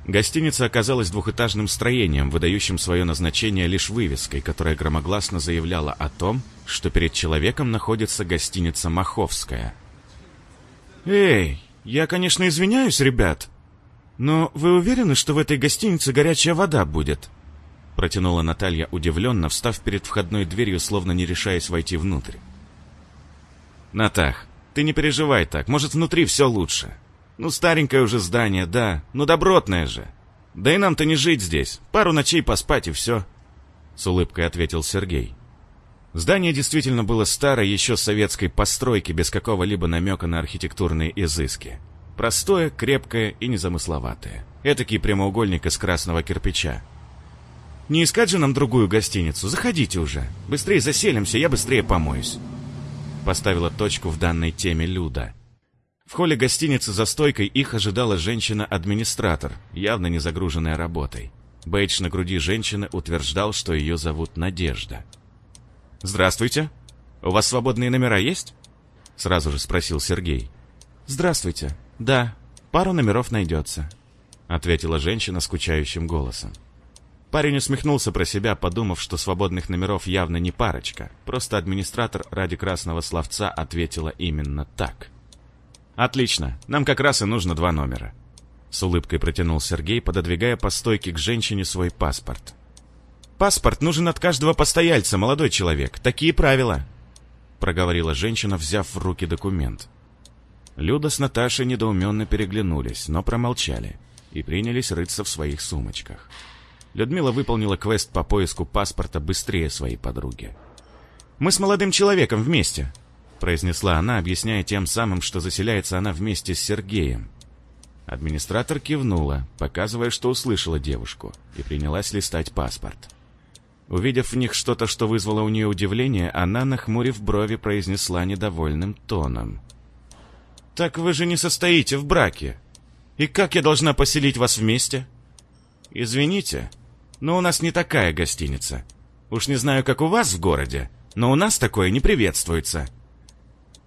Гостиница оказалась двухэтажным строением, выдающим свое назначение лишь вывеской, которая громогласно заявляла о том, что перед человеком находится гостиница «Маховская». «Эй, «Я, конечно, извиняюсь, ребят, но вы уверены, что в этой гостинице горячая вода будет?» Протянула Наталья удивленно, встав перед входной дверью, словно не решаясь войти внутрь. «Натах, ты не переживай так, может, внутри все лучше. Ну, старенькое уже здание, да, но добротное же. Да и нам-то не жить здесь, пару ночей поспать и все», — с улыбкой ответил Сергей. Здание действительно было старое, еще советской постройки, без какого-либо намека на архитектурные изыски. Простое, крепкое и незамысловатое. Этакий прямоугольник из красного кирпича. «Не искать же нам другую гостиницу, заходите уже. Быстрее заселимся, я быстрее помоюсь». Поставила точку в данной теме Люда. В холле гостиницы за стойкой их ожидала женщина-администратор, явно не загруженная работой. Бейдж на груди женщины утверждал, что ее зовут Надежда. «Здравствуйте. У вас свободные номера есть?» Сразу же спросил Сергей. «Здравствуйте. Да, пару номеров найдется», ответила женщина скучающим голосом. Парень усмехнулся про себя, подумав, что свободных номеров явно не парочка. Просто администратор ради красного словца ответила именно так. «Отлично, нам как раз и нужно два номера», — с улыбкой протянул Сергей, пододвигая по стойке к женщине свой паспорт. «Паспорт нужен от каждого постояльца, молодой человек. Такие правила», — проговорила женщина, взяв в руки документ. Люда с Наташей недоуменно переглянулись, но промолчали и принялись рыться в своих сумочках. Людмила выполнила квест по поиску паспорта быстрее своей подруги. «Мы с молодым человеком вместе», произнесла она, объясняя тем самым, что заселяется она вместе с Сергеем. Администратор кивнула, показывая, что услышала девушку, и принялась листать паспорт. Увидев в них что-то, что вызвало у нее удивление, она, нахмурив брови, произнесла недовольным тоном. «Так вы же не состоите в браке. И как я должна поселить вас вместе?» «Извините, но у нас не такая гостиница. Уж не знаю, как у вас в городе, но у нас такое не приветствуется».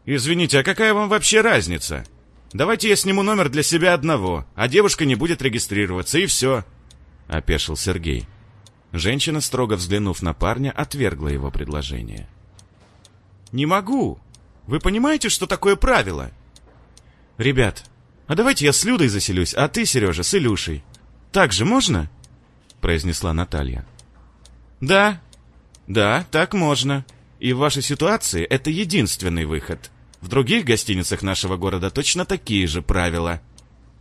«Извините, а какая вам вообще разница?» Давайте я сниму номер для себя одного, а девушка не будет регистрироваться, и все», — опешил Сергей. Женщина, строго взглянув на парня, отвергла его предложение. «Не могу. Вы понимаете, что такое правило?» «Ребят, а давайте я с Людой заселюсь, а ты, Сережа, с Илюшей. Так же можно?» — произнесла Наталья. «Да, да, так можно. И в вашей ситуации это единственный выход», в других гостиницах нашего города точно такие же правила.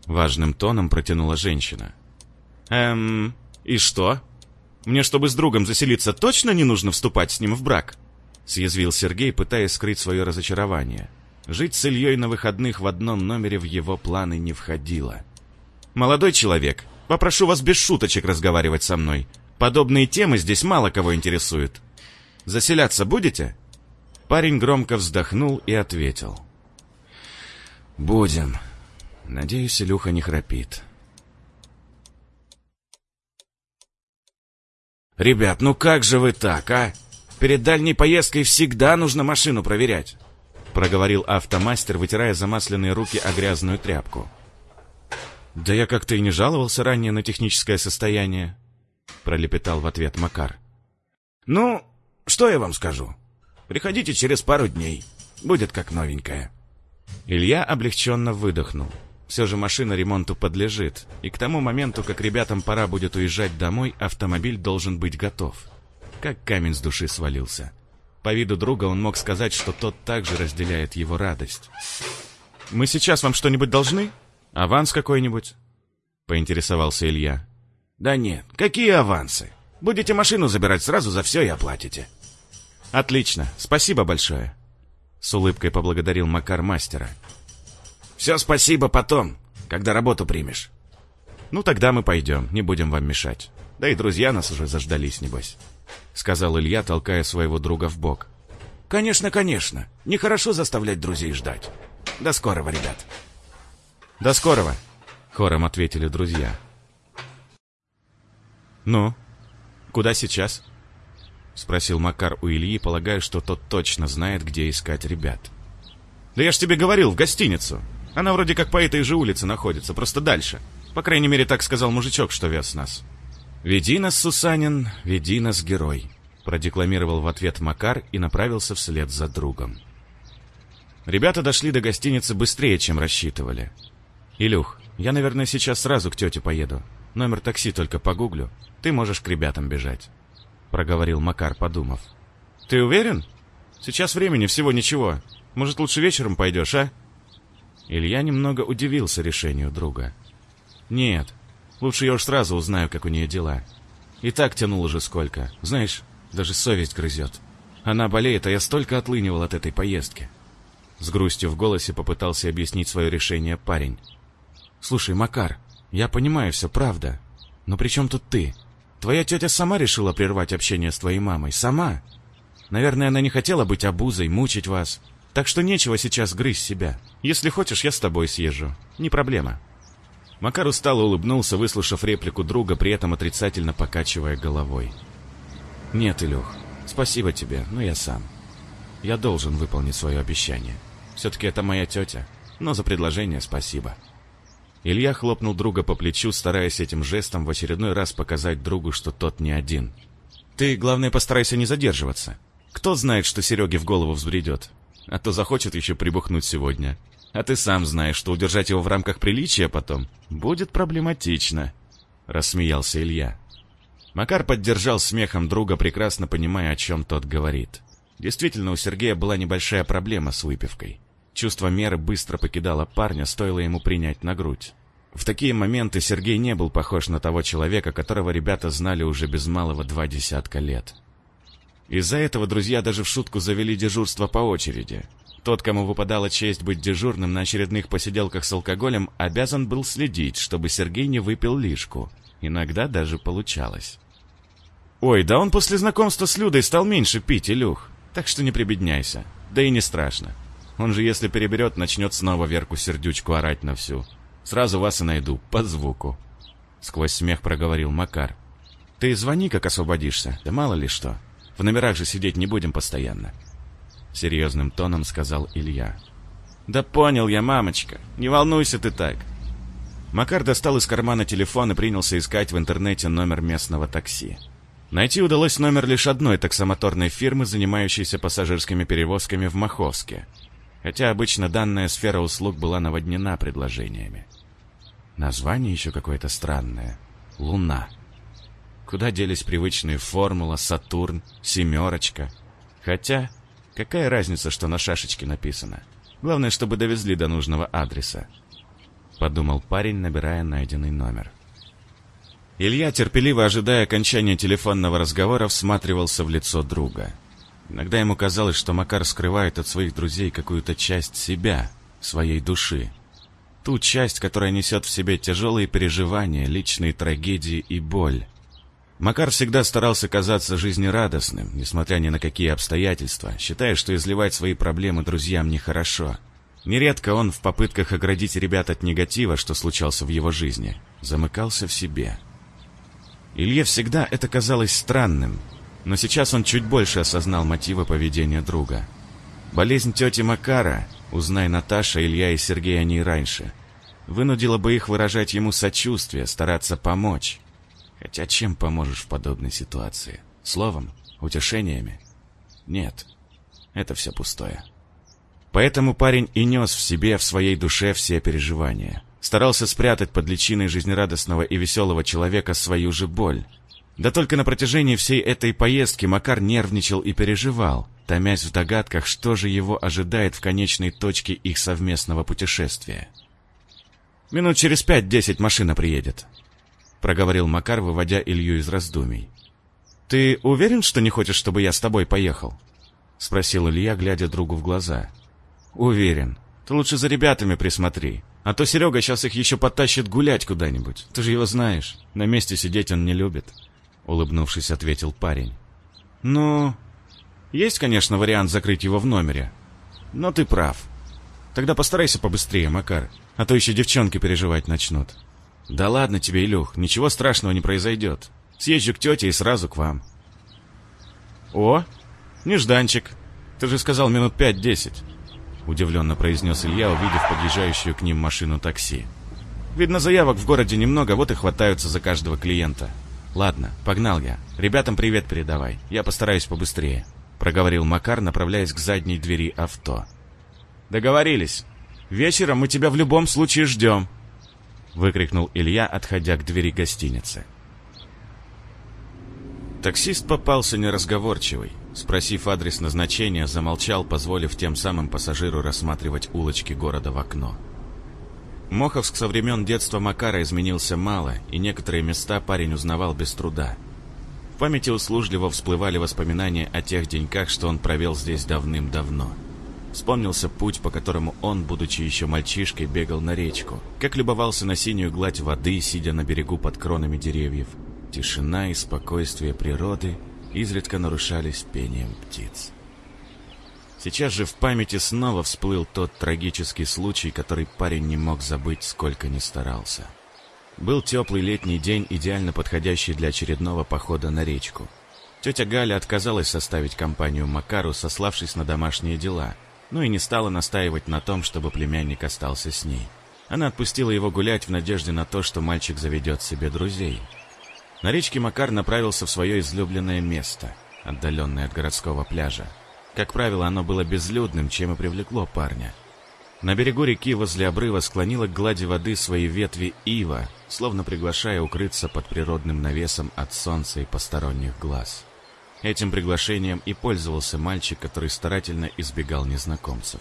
Важным тоном протянула женщина. Эм, и что? Мне, чтобы с другом заселиться, точно не нужно вступать с ним в брак? Съязвил Сергей, пытаясь скрыть свое разочарование. Жить с Ильей на выходных в одном номере в его планы не входило. «Молодой человек, попрошу вас без шуточек разговаривать со мной. Подобные темы здесь мало кого интересуют. Заселяться будете?» Парень громко вздохнул и ответил. «Будем. Надеюсь, Илюха не храпит». «Ребят, ну как же вы так, а? Перед дальней поездкой всегда нужно машину проверять», проговорил автомастер, вытирая замасленные руки о грязную тряпку. «Да я как-то и не жаловался ранее на техническое состояние», пролепетал в ответ Макар. «Ну, что я вам скажу? Приходите через пару дней. Будет как новенькая». Илья облегченно выдохнул. Все же машина ремонту подлежит, и к тому моменту, как ребятам пора будет уезжать домой, автомобиль должен быть готов. Как камень с души свалился. По виду друга он мог сказать, что тот также разделяет его радость. «Мы сейчас вам что-нибудь должны? Аванс какой-нибудь?» Поинтересовался Илья. «Да нет, какие авансы? Будете машину забирать сразу за все и оплатите». «Отлично, спасибо большое!» С улыбкой поблагодарил Макар мастера. «Все спасибо потом, когда работу примешь». «Ну тогда мы пойдем, не будем вам мешать. Да и друзья нас уже заждались, небось», — сказал Илья, толкая своего друга в бок. «Конечно, конечно. Нехорошо заставлять друзей ждать. До скорого, ребят». «До скорого», — хором ответили друзья. «Ну, куда сейчас?» — спросил Макар у Ильи, полагая, что тот точно знает, где искать ребят. «Да я ж тебе говорил, в гостиницу. Она вроде как по этой же улице находится, просто дальше. По крайней мере, так сказал мужичок, что вез нас». «Веди нас, Сусанин, веди нас, герой», — продекламировал в ответ Макар и направился вслед за другом. Ребята дошли до гостиницы быстрее, чем рассчитывали. «Илюх, я, наверное, сейчас сразу к тете поеду. Номер такси только погуглю. Ты можешь к ребятам бежать». — проговорил Макар, подумав. «Ты уверен? Сейчас времени всего ничего. Может, лучше вечером пойдешь, а?» Илья немного удивился решению друга. «Нет, лучше я уж сразу узнаю, как у нее дела. И так тянул уже сколько. Знаешь, даже совесть грызет. Она болеет, а я столько отлынивал от этой поездки». С грустью в голосе попытался объяснить свое решение парень. «Слушай, Макар, я понимаю все, правда. Но при чем тут ты?» Твоя тетя сама решила прервать общение с твоей мамой. Сама. Наверное, она не хотела быть обузой, мучить вас. Так что нечего сейчас грызть себя. Если хочешь, я с тобой съезжу. Не проблема». Макар устало улыбнулся, выслушав реплику друга, при этом отрицательно покачивая головой. «Нет, Илюх, спасибо тебе, но я сам. Я должен выполнить свое обещание. Все-таки это моя тетя, но за предложение спасибо». Илья хлопнул друга по плечу, стараясь этим жестом в очередной раз показать другу, что тот не один. «Ты, главное, постарайся не задерживаться. Кто знает, что Сереге в голову взбредет. А то захочет еще прибухнуть сегодня. А ты сам знаешь, что удержать его в рамках приличия потом будет проблематично», — рассмеялся Илья. Макар поддержал смехом друга, прекрасно понимая, о чем тот говорит. Действительно, у Сергея была небольшая проблема с выпивкой. Чувство меры быстро покидало парня, стоило ему принять на грудь. В такие моменты Сергей не был похож на того человека, которого ребята знали уже без малого два десятка лет. Из-за этого друзья даже в шутку завели дежурство по очереди. Тот, кому выпадала честь быть дежурным на очередных посиделках с алкоголем, обязан был следить, чтобы Сергей не выпил лишку. Иногда даже получалось. «Ой, да он после знакомства с Людой стал меньше пить, Илюх, так что не прибедняйся, да и не страшно. Он же, если переберет, начнет снова Верку-сердючку орать на всю. Сразу вас и найду, по звуку». Сквозь смех проговорил Макар. «Ты звони, как освободишься, да мало ли что. В номерах же сидеть не будем постоянно». Серьезным тоном сказал Илья. «Да понял я, мамочка. Не волнуйся ты так». Макар достал из кармана телефон и принялся искать в интернете номер местного такси. Найти удалось номер лишь одной таксомоторной фирмы, занимающейся пассажирскими перевозками в Маховске, хотя обычно данная сфера услуг была наводнена предложениями. Название еще какое-то странное. «Луна». Куда делись привычные формула, Сатурн, Семерочка? Хотя, какая разница, что на шашечке написано? Главное, чтобы довезли до нужного адреса. Подумал парень, набирая найденный номер. Илья, терпеливо ожидая окончания телефонного разговора, всматривался в лицо друга. Иногда ему казалось, что Макар скрывает от своих друзей какую-то часть себя, своей души. Ту часть, которая несет в себе тяжелые переживания, личные трагедии и боль. Макар всегда старался казаться жизнерадостным, несмотря ни на какие обстоятельства, считая, что изливать свои проблемы друзьям нехорошо. Нередко он в попытках оградить ребят от негатива, что случался в его жизни, замыкался в себе – Илье всегда это казалось странным, но сейчас он чуть больше осознал мотивы поведения друга. Болезнь тети Макара, узнай Наташа, Илья и Сергей о ней раньше, вынудила бы их выражать ему сочувствие, стараться помочь. Хотя чем поможешь в подобной ситуации? Словом? Утешениями? Нет, это все пустое. Поэтому парень и нес в себе, в своей душе все переживания – Старался спрятать под личиной жизнерадостного и веселого человека свою же боль. Да только на протяжении всей этой поездки Макар нервничал и переживал, томясь в догадках, что же его ожидает в конечной точке их совместного путешествия. «Минут через пять-десять машина приедет», — проговорил Макар, выводя Илью из раздумий. «Ты уверен, что не хочешь, чтобы я с тобой поехал?» — спросил Илья, глядя другу в глаза. «Уверен. Ты лучше за ребятами присмотри. А то Серега сейчас их еще потащит гулять куда-нибудь. Ты же его знаешь. На месте сидеть он не любит. Улыбнувшись, ответил парень. Ну, есть, конечно, вариант закрыть его в номере. Но ты прав. Тогда постарайся побыстрее, Макар. А то еще девчонки переживать начнут. Да ладно тебе, Илюх, ничего страшного не произойдет. Съезжу к тете и сразу к вам. О, нежданчик. Ты же сказал минут пять-десять. — удивленно произнес Илья, увидев подъезжающую к ним машину такси. «Видно, заявок в городе немного, вот и хватаются за каждого клиента. Ладно, погнал я. Ребятам привет передавай. Я постараюсь побыстрее», — проговорил Макар, направляясь к задней двери авто. «Договорились. Вечером мы тебя в любом случае ждем», — выкрикнул Илья, отходя к двери гостиницы. Таксист попался неразговорчивый. Спросив адрес назначения, замолчал, позволив тем самым пассажиру рассматривать улочки города в окно. Моховск со времен детства Макара изменился мало, и некоторые места парень узнавал без труда. В памяти услужливо всплывали воспоминания о тех деньках, что он провел здесь давным-давно. Вспомнился путь, по которому он, будучи еще мальчишкой, бегал на речку, как любовался на синюю гладь воды, сидя на берегу под кронами деревьев, Тишина и спокойствие природы изредка нарушались пением птиц. Сейчас же в памяти снова всплыл тот трагический случай, который парень не мог забыть, сколько ни старался. Был теплый летний день, идеально подходящий для очередного похода на речку. Тетя Галя отказалась составить компанию Макару, сославшись на домашние дела, но и не стала настаивать на том, чтобы племянник остался с ней. Она отпустила его гулять в надежде на то, что мальчик заведет себе друзей – на речке Макар направился в свое излюбленное место, отдаленное от городского пляжа. Как правило, оно было безлюдным, чем и привлекло парня. На берегу реки возле обрыва склонила к глади воды свои ветви ива, словно приглашая укрыться под природным навесом от солнца и посторонних глаз. Этим приглашением и пользовался мальчик, который старательно избегал незнакомцев.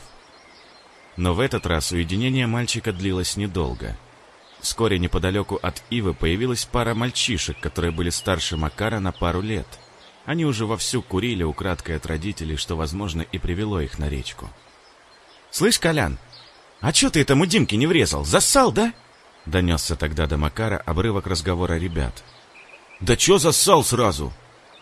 Но в этот раз уединение мальчика длилось недолго — Вскоре неподалеку от Ивы появилась пара мальчишек, которые были старше Макара на пару лет. Они уже вовсю курили украдкой от родителей, что, возможно, и привело их на речку. «Слышь, Колян, а чё ты этому Димке не врезал? Зассал, да?» Донесся тогда до Макара обрывок разговора ребят. «Да чё зассал сразу?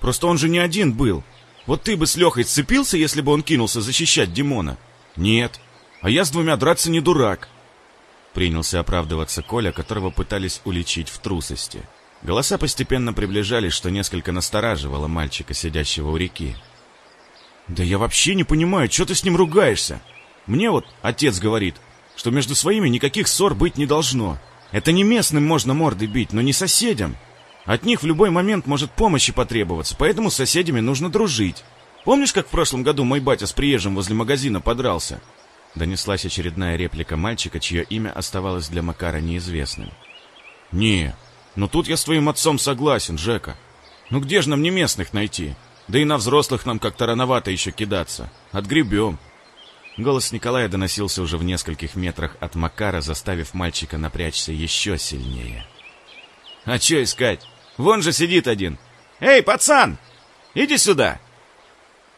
Просто он же не один был. Вот ты бы с Лехой сцепился, если бы он кинулся защищать Димона?» «Нет. А я с двумя драться не дурак». Принялся оправдываться Коля, которого пытались уличить в трусости. Голоса постепенно приближались, что несколько настораживало мальчика, сидящего у реки. «Да я вообще не понимаю, что ты с ним ругаешься? Мне вот отец говорит, что между своими никаких ссор быть не должно. Это не местным можно морды бить, но не соседям. От них в любой момент может помощи потребоваться, поэтому с соседями нужно дружить. Помнишь, как в прошлом году мой батя с приезжим возле магазина подрался?» Донеслась очередная реплика мальчика, чье имя оставалось для Макара неизвестным. «Не, ну тут я с твоим отцом согласен, Жека. Ну где же нам не местных найти? Да и на взрослых нам как-то рановато еще кидаться. Отгребем». Голос Николая доносился уже в нескольких метрах от Макара, заставив мальчика напрячься еще сильнее. «А че искать? Вон же сидит один. Эй, пацан! Иди сюда!»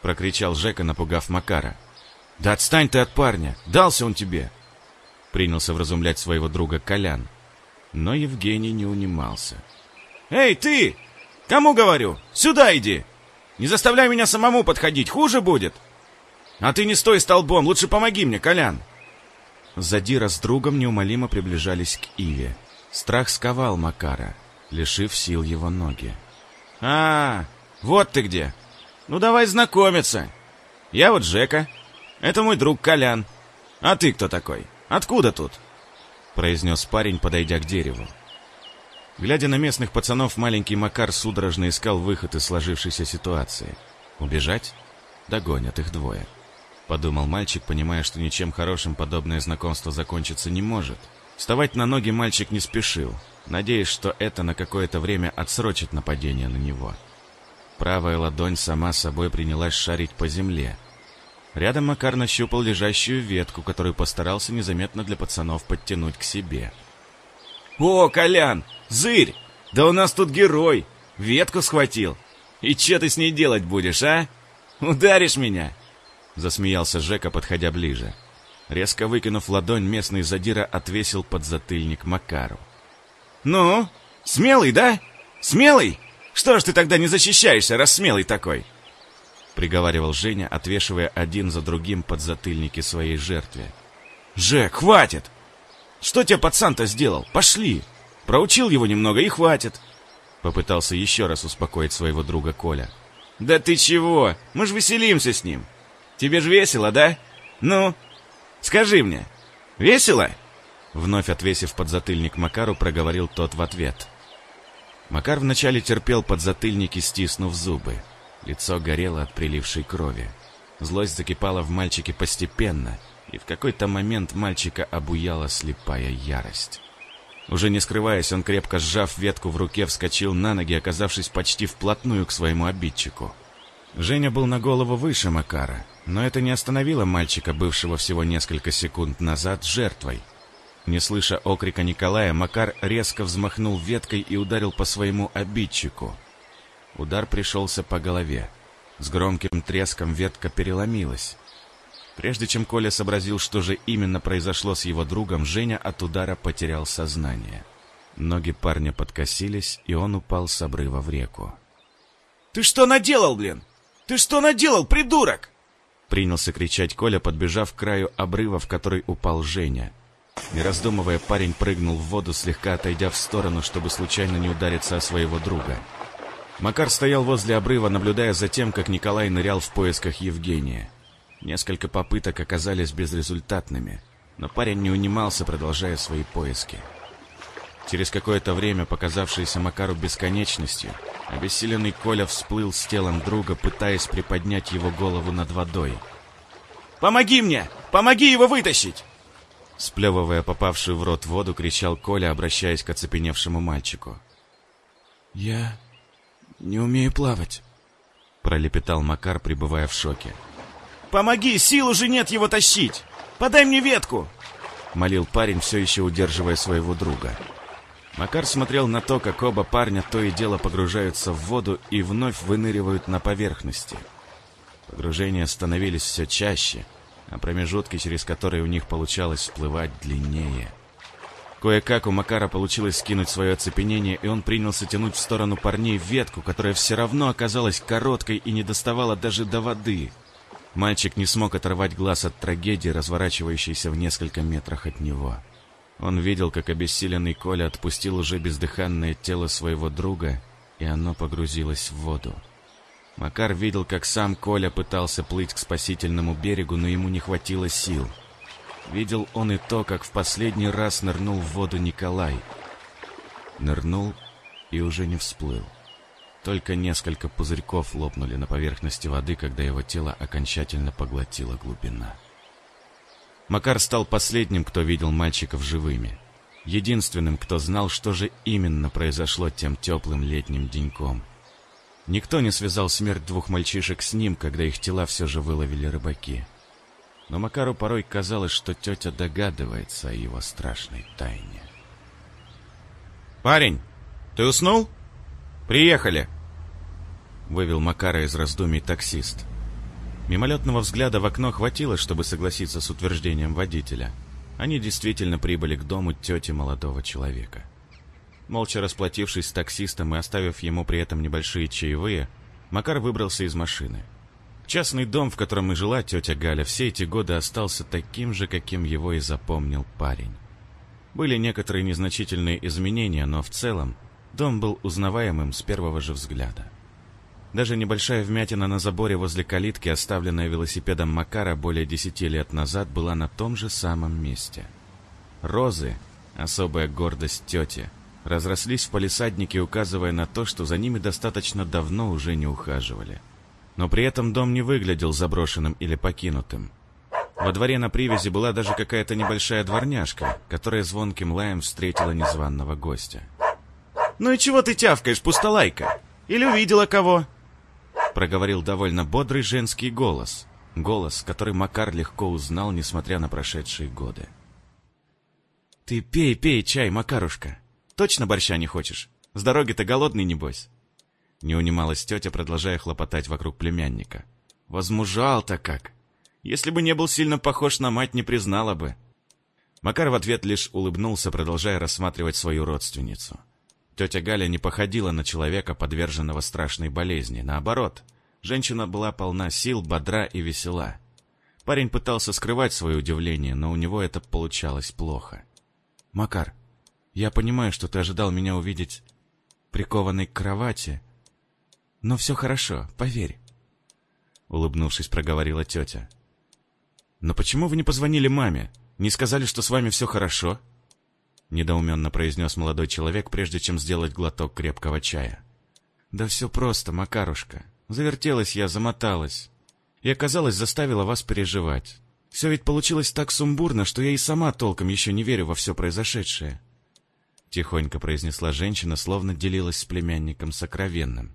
Прокричал Жека, напугав Макара. «Да отстань ты от парня! Дался он тебе!» Принялся вразумлять своего друга Колян. Но Евгений не унимался. «Эй, ты! Кому говорю? Сюда иди! Не заставляй меня самому подходить, хуже будет!» «А ты не стой столбом, лучше помоги мне, Колян!» Задира с другом неумолимо приближались к Иве. Страх сковал Макара, лишив сил его ноги. «А, вот ты где! Ну давай знакомиться! Я вот Жека, это мой друг Колян. А ты кто такой? Откуда тут?» Произнес парень, подойдя к дереву. Глядя на местных пацанов, маленький Макар судорожно искал выход из сложившейся ситуации. Убежать? Догонят их двое подумал мальчик, понимая, что ничем хорошим подобное знакомство закончиться не может. Вставать на ноги мальчик не спешил, надеясь, что это на какое-то время отсрочит нападение на него. Правая ладонь сама собой принялась шарить по земле. Рядом Макар нащупал лежащую ветку, которую постарался незаметно для пацанов подтянуть к себе. «О, Колян! Зырь! Да у нас тут герой! Ветку схватил! И че ты с ней делать будешь, а? Ударишь меня?» Засмеялся Жека, подходя ближе. Резко выкинув ладонь, местный задира отвесил подзатыльник Макару. «Ну, смелый, да? Смелый? Что ж ты тогда не защищаешься, раз смелый такой?» Приговаривал Женя, отвешивая один за другим подзатыльники своей жертве. «Жек, хватит! Что тебе пацан-то сделал? Пошли! Проучил его немного и хватит!» Попытался еще раз успокоить своего друга Коля. «Да ты чего? Мы же веселимся с ним!» Тебе же весело, да? Ну, скажи мне, весело?» Вновь отвесив подзатыльник Макару, проговорил тот в ответ. Макар вначале терпел подзатыльники, стиснув зубы. Лицо горело от прилившей крови. Злость закипала в мальчике постепенно, и в какой-то момент мальчика обуяла слепая ярость. Уже не скрываясь, он, крепко сжав ветку в руке, вскочил на ноги, оказавшись почти вплотную к своему обидчику. Женя был на голову выше Макара, но это не остановило мальчика, бывшего всего несколько секунд назад, жертвой. Не слыша окрика Николая, Макар резко взмахнул веткой и ударил по своему обидчику. Удар пришелся по голове. С громким треском ветка переломилась. Прежде чем Коля сообразил, что же именно произошло с его другом, Женя от удара потерял сознание. Ноги парня подкосились, и он упал с обрыва в реку. «Ты что наделал, блин? Ты что наделал, придурок?» Принялся кричать Коля, подбежав к краю обрыва, в который упал Женя. Не раздумывая, парень прыгнул в воду, слегка отойдя в сторону, чтобы случайно не удариться о своего друга. Макар стоял возле обрыва, наблюдая за тем, как Николай нырял в поисках Евгения. Несколько попыток оказались безрезультатными, но парень не унимался, продолжая свои поиски. Через какое-то время, показавшееся Макару бесконечностью, обессиленный Коля всплыл с телом друга, пытаясь приподнять его голову над водой. «Помоги мне! Помоги его вытащить!» Сплевывая попавшую в рот воду, кричал Коля, обращаясь к оцепеневшему мальчику. «Я не умею плавать», — пролепетал Макар, пребывая в шоке. «Помоги, сил уже нет его тащить! Подай мне ветку!» — молил парень, все еще удерживая своего друга. Макар смотрел на то, как оба парня то и дело погружаются в воду и вновь выныривают на поверхности. Погружения становились все чаще, а промежутки, через которые у них получалось всплывать, длиннее. Кое-как у Макара получилось скинуть свое оцепенение, и он принялся тянуть в сторону парней ветку, которая все равно оказалась короткой и не доставала даже до воды. Мальчик не смог оторвать глаз от трагедии, разворачивающейся в несколько метрах от него. Он видел, как обессиленный Коля отпустил уже бездыханное тело своего друга, и оно погрузилось в воду. Макар видел, как сам Коля пытался плыть к спасительному берегу, но ему не хватило сил. Видел он и то, как в последний раз нырнул в воду Николай. Нырнул и уже не всплыл. Только несколько пузырьков лопнули на поверхности воды, когда его тело окончательно поглотила глубина. Макар стал последним, кто видел мальчиков живыми. Единственным, кто знал, что же именно произошло тем теплым летним деньком. Никто не связал смерть двух мальчишек с ним, когда их тела все же выловили рыбаки. Но Макару порой казалось, что тетя догадывается о его страшной тайне. «Парень, ты уснул? Приехали!» Вывел Макара из раздумий таксист. Мимолетного взгляда в окно хватило, чтобы согласиться с утверждением водителя. Они действительно прибыли к дому тети молодого человека. Молча расплатившись с таксистом и оставив ему при этом небольшие чаевые, Макар выбрался из машины. Частный дом, в котором и жила тетя Галя, все эти годы остался таким же, каким его и запомнил парень. Были некоторые незначительные изменения, но в целом дом был узнаваемым с первого же взгляда. Даже небольшая вмятина на заборе возле калитки, оставленная велосипедом Макара более десяти лет назад, была на том же самом месте. Розы, особая гордость тети, разрослись в палисаднике, указывая на то, что за ними достаточно давно уже не ухаживали. Но при этом дом не выглядел заброшенным или покинутым. Во дворе на привязи была даже какая-то небольшая дворняжка, которая звонким лаем встретила незваного гостя. «Ну и чего ты тявкаешь, пустолайка? Или увидела кого?» Проговорил довольно бодрый женский голос. Голос, который Макар легко узнал, несмотря на прошедшие годы. «Ты пей, пей чай, Макарушка!» Точно борща не хочешь? С дороги-то голодный, небось?» Не унималась тетя, продолжая хлопотать вокруг племянника. «Возмужал-то как! Если бы не был сильно похож на мать, не признала бы!» Макар в ответ лишь улыбнулся, продолжая рассматривать свою родственницу. Тетя Галя не походила на человека, подверженного страшной болезни. Наоборот, женщина была полна сил, бодра и весела. Парень пытался скрывать свое удивление, но у него это получалось плохо. «Макар, я понимаю, что ты ожидал меня увидеть прикованной к кровати. Но все хорошо, поверь. Улыбнувшись, проговорила тетя. Но почему вы не позвонили маме? Не сказали, что с вами все хорошо? Недоуменно произнес молодой человек, прежде чем сделать глоток крепкого чая. Да все просто, Макарушка. Завертелась я, замоталась. И, оказалось, заставила вас переживать. Все ведь получилось так сумбурно, что я и сама толком еще не верю во все произошедшее. — тихонько произнесла женщина, словно делилась с племянником сокровенным.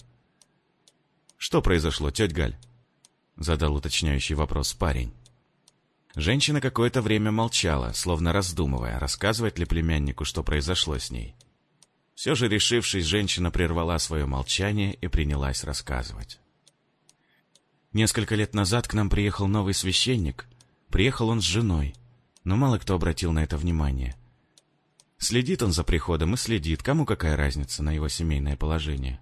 «Что произошло, тетя Галь?» — задал уточняющий вопрос парень. Женщина какое-то время молчала, словно раздумывая, рассказывать ли племяннику, что произошло с ней. Все же, решившись, женщина прервала свое молчание и принялась рассказывать. Несколько лет назад к нам приехал новый священник. Приехал он с женой, но мало кто обратил на это внимание — Следит он за приходом и следит, кому какая разница на его семейное положение.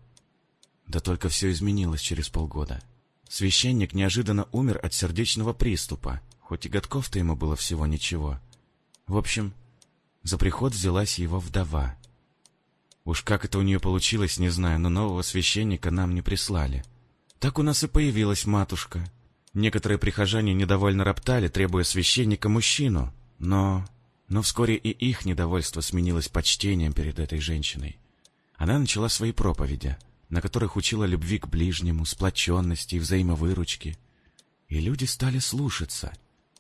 Да только все изменилось через полгода. Священник неожиданно умер от сердечного приступа, хоть и годков-то ему было всего ничего. В общем, за приход взялась его вдова. Уж как это у нее получилось, не знаю, но нового священника нам не прислали. Так у нас и появилась матушка. Некоторые прихожане недовольно роптали, требуя священника мужчину, но но вскоре и их недовольство сменилось почтением перед этой женщиной. Она начала свои проповеди, на которых учила любви к ближнему, сплоченности и взаимовыручки. И люди стали слушаться.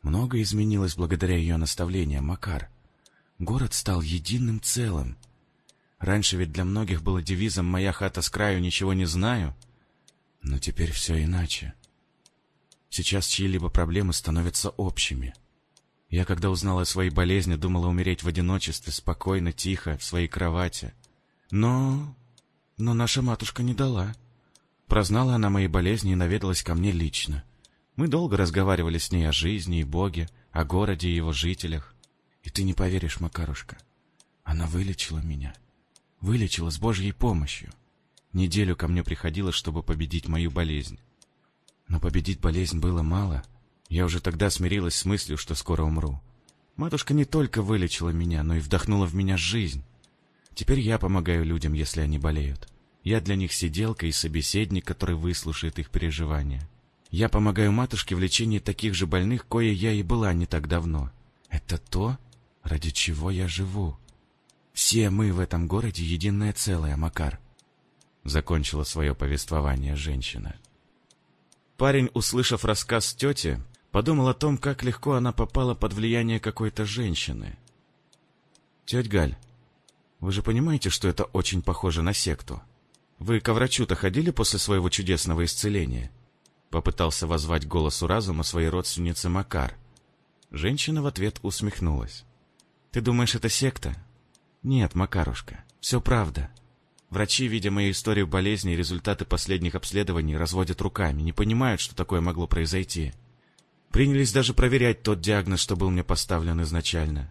Многое изменилось благодаря ее наставлениям, Макар. Город стал единым целым. Раньше ведь для многих было девизом «Моя хата с краю, ничего не знаю». Но теперь все иначе. Сейчас чьи-либо проблемы становятся общими — я, когда узнала о своей болезни, думала умереть в одиночестве, спокойно, тихо, в своей кровати. Но... но наша матушка не дала. Прознала она моей болезни и наведалась ко мне лично. Мы долго разговаривали с ней о жизни и Боге, о городе и его жителях. И ты не поверишь, Макарушка, она вылечила меня. Вылечила с Божьей помощью. Неделю ко мне приходила, чтобы победить мою болезнь. Но победить болезнь было мало. Я уже тогда смирилась с мыслью, что скоро умру. Матушка не только вылечила меня, но и вдохнула в меня жизнь. Теперь я помогаю людям, если они болеют. Я для них сиделка и собеседник, который выслушает их переживания. Я помогаю матушке в лечении таких же больных, кое я и была не так давно. Это то, ради чего я живу. Все мы в этом городе единое целое, Макар. Закончила свое повествование женщина. Парень, услышав рассказ тети, подумал о том, как легко она попала под влияние какой-то женщины. «Тетя Галь, вы же понимаете, что это очень похоже на секту? Вы к врачу-то ходили после своего чудесного исцеления?» Попытался возвать голосу разума своей родственницы Макар. Женщина в ответ усмехнулась. «Ты думаешь, это секта?» «Нет, Макарушка, все правда. Врачи, видя мою историю болезни и результаты последних обследований, разводят руками, не понимают, что такое могло произойти. Принялись даже проверять тот диагноз, что был мне поставлен изначально».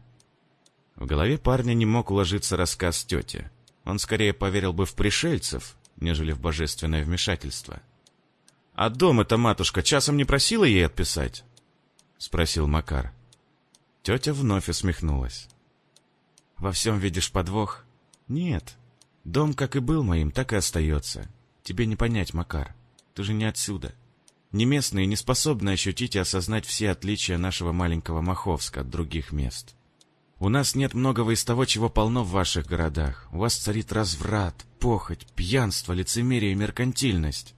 В голове парня не мог уложиться рассказ тети. Он скорее поверил бы в пришельцев, нежели в божественное вмешательство. «А дом эта матушка часом не просила ей отписать?» — спросил Макар. Тетя вновь усмехнулась. «Во всем видишь подвох?» «Нет. Дом как и был моим, так и остается. Тебе не понять, Макар. Ты же не отсюда. Не местные не способны ощутить и осознать все отличия нашего маленького Маховска от других мест. У нас нет многого из того, чего полно в ваших городах. У вас царит разврат, похоть, пьянство, лицемерие и меркантильность.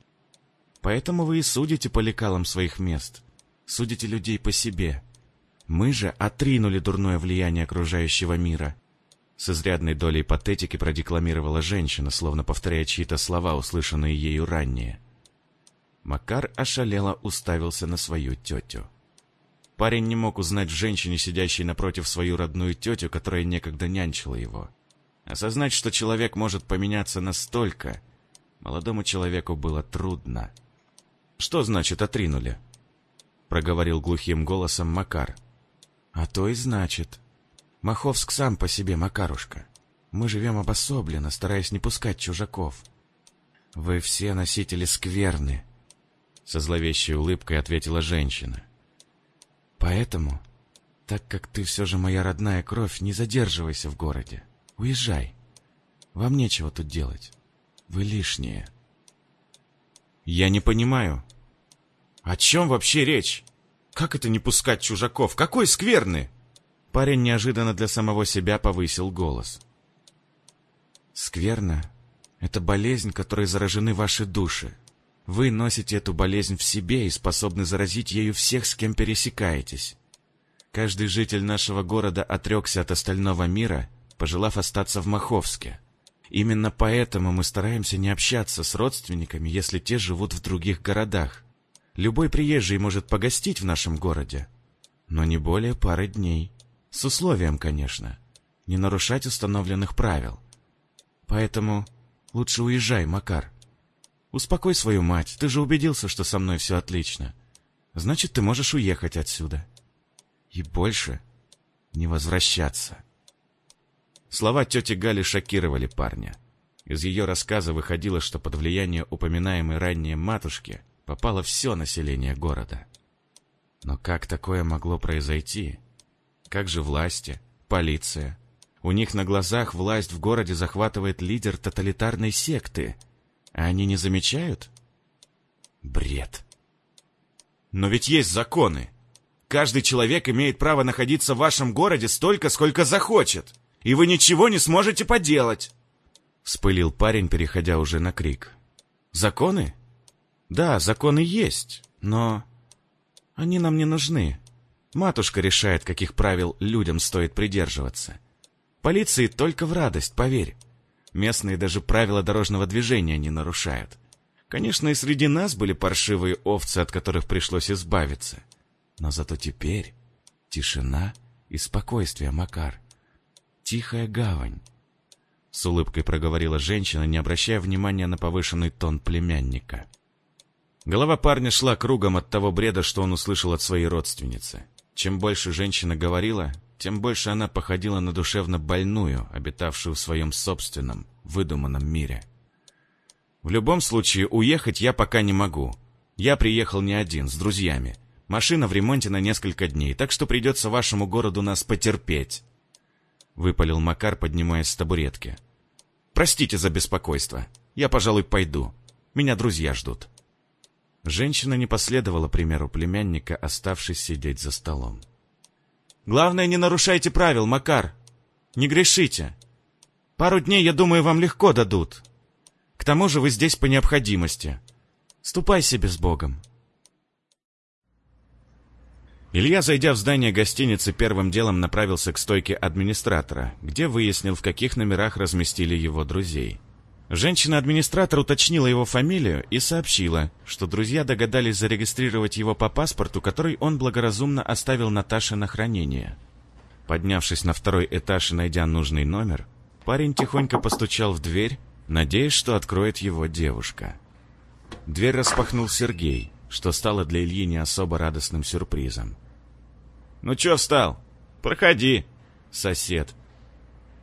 Поэтому вы и судите по лекалам своих мест. Судите людей по себе. Мы же отринули дурное влияние окружающего мира. С изрядной долей патетики продекламировала женщина, словно повторяя чьи-то слова, услышанные ею ранее. Макар ошалело уставился на свою тетю. Парень не мог узнать женщине, сидящей напротив свою родную тетю, которая некогда нянчила его. Осознать, что человек может поменяться настолько, молодому человеку было трудно. «Что значит отринули?» — проговорил глухим голосом Макар. «А то и значит. Маховск сам по себе, Макарушка. Мы живем обособленно, стараясь не пускать чужаков. Вы все носители скверны», — со зловещей улыбкой ответила женщина. «Поэтому, так как ты все же моя родная кровь, не задерживайся в городе. Уезжай. Вам нечего тут делать. Вы лишние». «Я не понимаю. О чем вообще речь? Как это не пускать чужаков? Какой скверный?» Парень неожиданно для самого себя повысил голос. «Скверно — это болезнь, которой заражены ваши души. Вы носите эту болезнь в себе и способны заразить ею всех, с кем пересекаетесь. Каждый житель нашего города отрекся от остального мира, пожелав остаться в Маховске. Именно поэтому мы стараемся не общаться с родственниками, если те живут в других городах. Любой приезжий может погостить в нашем городе, но не более пары дней. С условием, конечно, не нарушать установленных правил. Поэтому лучше уезжай, Макар. Успокой свою мать, ты же убедился, что со мной все отлично. Значит, ты можешь уехать отсюда. И больше не возвращаться. Слова тети Гали шокировали парня. Из ее рассказа выходило, что под влияние упоминаемой ранее матушки попало все население города. Но как такое могло произойти? Как же власти, полиция? У них на глазах власть в городе захватывает лидер тоталитарной секты. Они не замечают? Бред. Но ведь есть законы. Каждый человек имеет право находиться в вашем городе столько, сколько захочет и вы ничего не сможете поделать!» Вспылил парень, переходя уже на крик. «Законы? Да, законы есть, но они нам не нужны. Матушка решает, каких правил людям стоит придерживаться. Полиции только в радость, поверь. Местные даже правила дорожного движения не нарушают. Конечно, и среди нас были паршивые овцы, от которых пришлось избавиться. Но зато теперь тишина и спокойствие, Макар. Тихая гавань. С улыбкой проговорила женщина, не обращая внимания на повышенный тон племянника. Голова парня шла кругом от того бреда, что он услышал от своей родственницы. Чем больше женщина говорила, тем больше она походила на душевно больную, обитавшую в своем собственном, выдуманном мире. В любом случае, уехать я пока не могу. Я приехал не один, с друзьями. Машина в ремонте на несколько дней, так что придется вашему городу нас потерпеть. Выпалил Макар, поднимаясь с табуретки. Простите за беспокойство. Я, пожалуй, пойду. Меня друзья ждут. Женщина не последовала примеру племянника, оставшись сидеть за столом. «Главное, не нарушайте правил, Макар. Не грешите. Пару дней, я думаю, вам легко дадут. К тому же вы здесь по необходимости. Ступай себе с Богом». Илья, зайдя в здание гостиницы, первым делом направился к стойке администратора, где выяснил, в каких номерах разместили его друзей. Женщина-администратор уточнила его фамилию и сообщила, что друзья догадались зарегистрировать его по паспорту, который он благоразумно оставил Наташе на хранение. Поднявшись на второй этаж и найдя нужный номер, парень тихонько постучал в дверь, надеясь, что откроет его девушка. Дверь распахнул Сергей, что стало для Ильи не особо радостным сюрпризом. «Ну чё встал? Проходи, сосед!»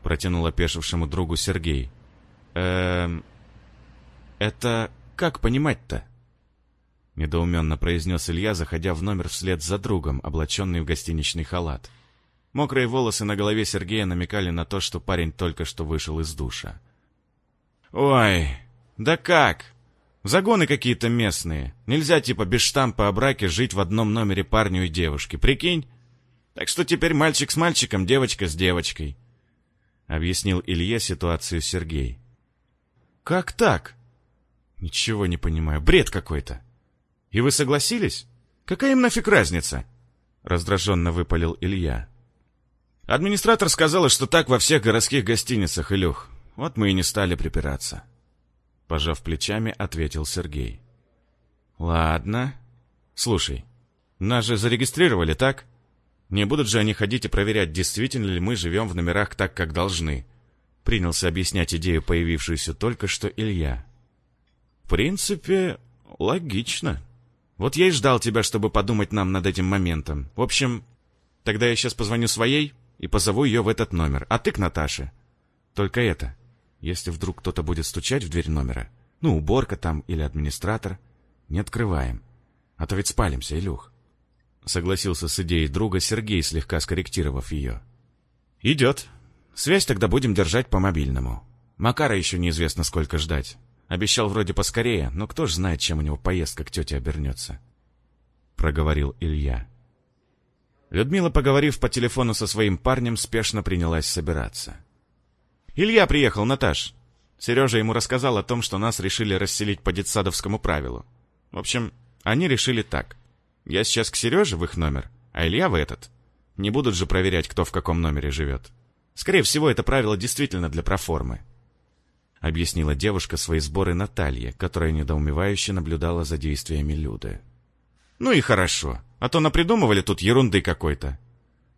Протянул опешившему другу Сергей, Эм... Это как понимать-то? Недоуменно произнес Илья, заходя в номер вслед за другом, облаченный в гостиничный халат. Мокрые волосы на голове Сергея намекали на то, что парень только что вышел из душа. «Ой, да как? Загоны какие-то местные. Нельзя типа без штампа о браке жить в одном номере парню и девушке, прикинь? Так что теперь мальчик с мальчиком, девочка с девочкой», — объяснил Илье ситуацию Сергей. Как так? Ничего не понимаю. Бред какой-то. И вы согласились? Какая им нафиг разница? Раздраженно выпалил Илья. Администратор сказала, что так во всех городских гостиницах, Илюх. Вот мы и не стали припираться. Пожав плечами, ответил Сергей. Ладно. Слушай, нас же зарегистрировали, так? Не будут же они ходить и проверять, действительно ли мы живем в номерах так, как должны. Принялся объяснять идею, появившуюся только что Илья. В принципе, логично. Вот я и ждал тебя, чтобы подумать нам над этим моментом. В общем, тогда я сейчас позвоню своей и позову ее в этот номер, а ты к Наташе. Только это, если вдруг кто-то будет стучать в дверь номера, ну, уборка там или администратор, не открываем. А то ведь спалимся, Илюх. Согласился с идеей друга Сергей, слегка скорректировав ее. «Идет», Связь тогда будем держать по мобильному. Макара еще неизвестно сколько ждать. Обещал вроде поскорее, но кто ж знает, чем у него поездка к тете обернется. Проговорил Илья. Людмила, поговорив по телефону со своим парнем, спешно принялась собираться. «Илья приехал, Наташ!» Сережа ему рассказал о том, что нас решили расселить по детсадовскому правилу. В общем, они решили так. Я сейчас к Сереже в их номер, а Илья в этот. Не будут же проверять, кто в каком номере живет. Скорее всего, это правило действительно для проформы. Объяснила девушка свои сборы Наталье, которая недоумевающе наблюдала за действиями Люды. «Ну и хорошо, а то напридумывали тут ерунды какой-то»,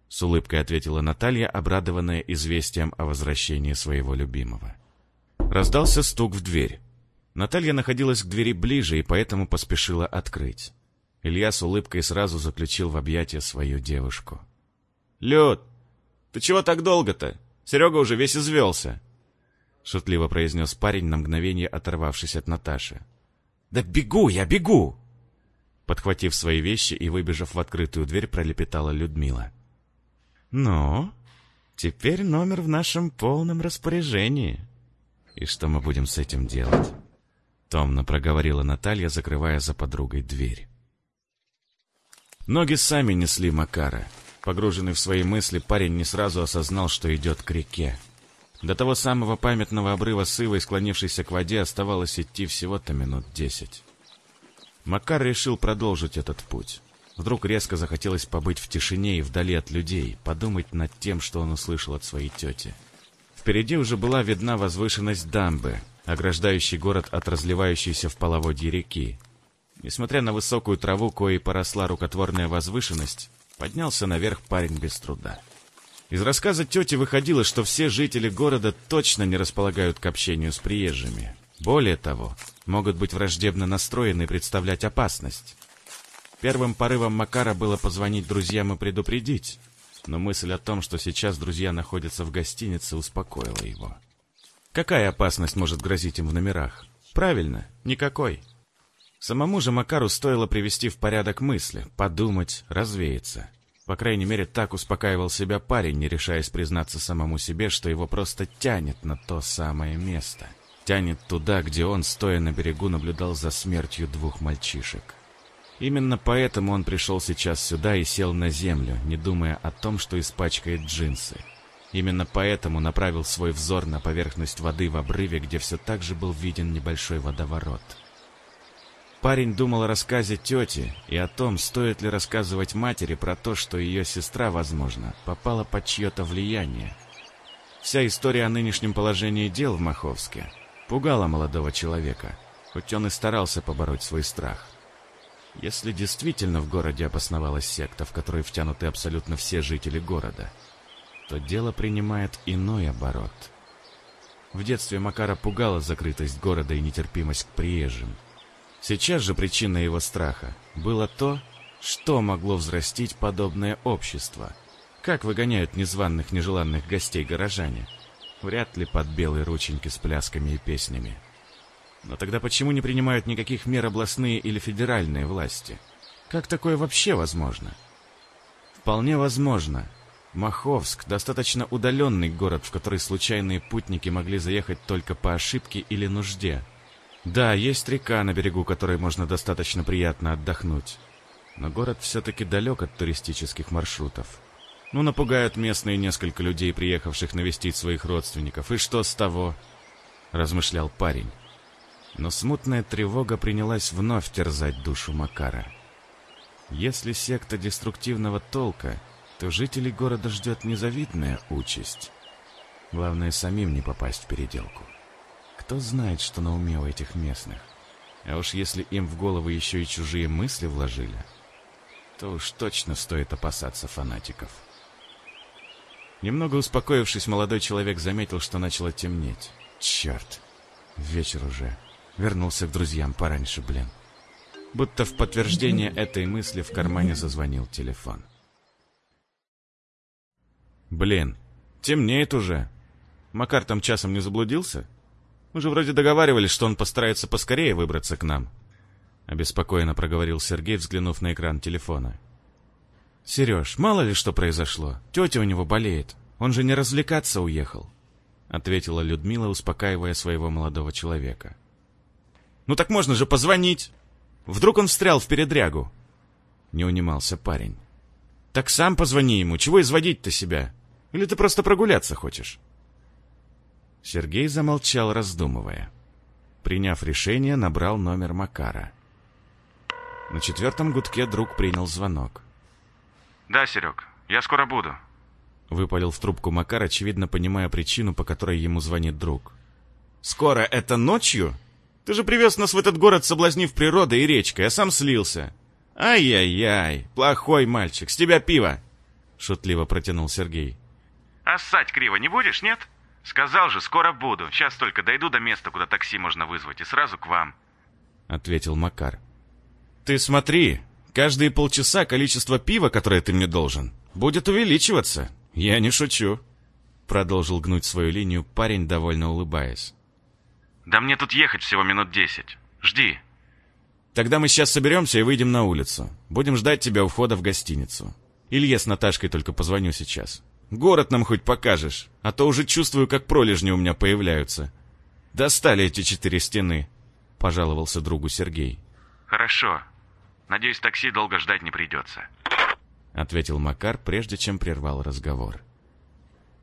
с улыбкой ответила Наталья, обрадованная известием о возвращении своего любимого. Раздался стук в дверь. Наталья находилась к двери ближе и поэтому поспешила открыть. Илья с улыбкой сразу заключил в объятия свою девушку. «Люд, «Ты чего так долго-то? Серега уже весь извелся!» Шутливо произнес парень на мгновение, оторвавшись от Наташи. «Да бегу я, бегу!» Подхватив свои вещи и выбежав в открытую дверь, пролепетала Людмила. «Ну, теперь номер в нашем полном распоряжении. И что мы будем с этим делать?» Томно проговорила Наталья, закрывая за подругой дверь. Ноги сами несли Макара. Погруженный в свои мысли, парень не сразу осознал, что идет к реке. До того самого памятного обрыва с Ивой, склонившейся к воде, оставалось идти всего-то минут десять. Макар решил продолжить этот путь. Вдруг резко захотелось побыть в тишине и вдали от людей, подумать над тем, что он услышал от своей тети. Впереди уже была видна возвышенность дамбы, ограждающий город от разливающейся в половодье реки. Несмотря на высокую траву, коей поросла рукотворная возвышенность, Поднялся наверх парень без труда. Из рассказа тети выходило, что все жители города точно не располагают к общению с приезжими. Более того, могут быть враждебно настроены и представлять опасность. Первым порывом Макара было позвонить друзьям и предупредить, но мысль о том, что сейчас друзья находятся в гостинице, успокоила его. Какая опасность может грозить им в номерах? Правильно, никакой. Самому же Макару стоило привести в порядок мысли, подумать, развеяться. По крайней мере, так успокаивал себя парень, не решаясь признаться самому себе, что его просто тянет на то самое место. Тянет туда, где он, стоя на берегу, наблюдал за смертью двух мальчишек. Именно поэтому он пришел сейчас сюда и сел на землю, не думая о том, что испачкает джинсы. Именно поэтому направил свой взор на поверхность воды в обрыве, где все так же был виден небольшой водоворот. Парень думал о рассказе тети и о том, стоит ли рассказывать матери про то, что ее сестра, возможно, попала под чье-то влияние. Вся история о нынешнем положении дел в Маховске пугала молодого человека, хоть он и старался побороть свой страх. Если действительно в городе обосновалась секта, в которой втянуты абсолютно все жители города, то дело принимает иной оборот. В детстве Макара пугала закрытость города и нетерпимость к приезжим. Сейчас же причиной его страха было то, что могло взрастить подобное общество. Как выгоняют незваных нежеланных гостей горожане? Вряд ли под белые рученьки с плясками и песнями. Но тогда почему не принимают никаких мер областные или федеральные власти? Как такое вообще возможно? Вполне возможно. Маховск – достаточно удаленный город, в который случайные путники могли заехать только по ошибке или нужде – да, есть река, на берегу которой можно достаточно приятно отдохнуть. Но город все-таки далек от туристических маршрутов. Ну, напугают местные несколько людей, приехавших навестить своих родственников. И что с того? Размышлял парень. Но смутная тревога принялась вновь терзать душу Макара. Если секта деструктивного толка, то жителей города ждет незавидная участь. Главное, самим не попасть в переделку. Кто знает, что на уме у этих местных? А уж если им в голову еще и чужие мысли вложили, то уж точно стоит опасаться фанатиков. Немного успокоившись, молодой человек заметил, что начало темнеть. Черт, вечер уже. Вернулся к друзьям пораньше, блин. Будто в подтверждение этой мысли в кармане зазвонил телефон. Блин, темнеет уже. Макар там часом не заблудился? Мы же вроде договаривались, что он постарается поскорее выбраться к нам. Обеспокоенно проговорил Сергей, взглянув на экран телефона. «Сереж, мало ли что произошло. Тетя у него болеет. Он же не развлекаться уехал», — ответила Людмила, успокаивая своего молодого человека. «Ну так можно же позвонить. Вдруг он встрял в передрягу?» Не унимался парень. «Так сам позвони ему. Чего изводить-то себя? Или ты просто прогуляться хочешь?» Сергей замолчал, раздумывая. Приняв решение, набрал номер Макара. На четвертом гудке друг принял звонок. «Да, Серег, я скоро буду», — выпалил в трубку Макар, очевидно понимая причину, по которой ему звонит друг. «Скоро это ночью? Ты же привез нас в этот город, соблазнив природой и речкой, а сам слился. Ай-яй-яй, плохой мальчик, с тебя пиво!» — шутливо протянул Сергей. «А ссать криво не будешь, нет?» «Сказал же, скоро буду. Сейчас только дойду до места, куда такси можно вызвать, и сразу к вам», — ответил Макар. «Ты смотри, каждые полчаса количество пива, которое ты мне должен, будет увеличиваться. Я не шучу», — продолжил гнуть свою линию парень, довольно улыбаясь. «Да мне тут ехать всего минут десять. Жди». «Тогда мы сейчас соберемся и выйдем на улицу. Будем ждать тебя у входа в гостиницу. Илье с Наташкой только позвоню сейчас. Город нам хоть покажешь, а то уже чувствую, как пролежни у меня появляются. Достали эти четыре стены, — пожаловался другу Сергей. Хорошо. Надеюсь, такси долго ждать не придется. — ответил Макар, прежде чем прервал разговор.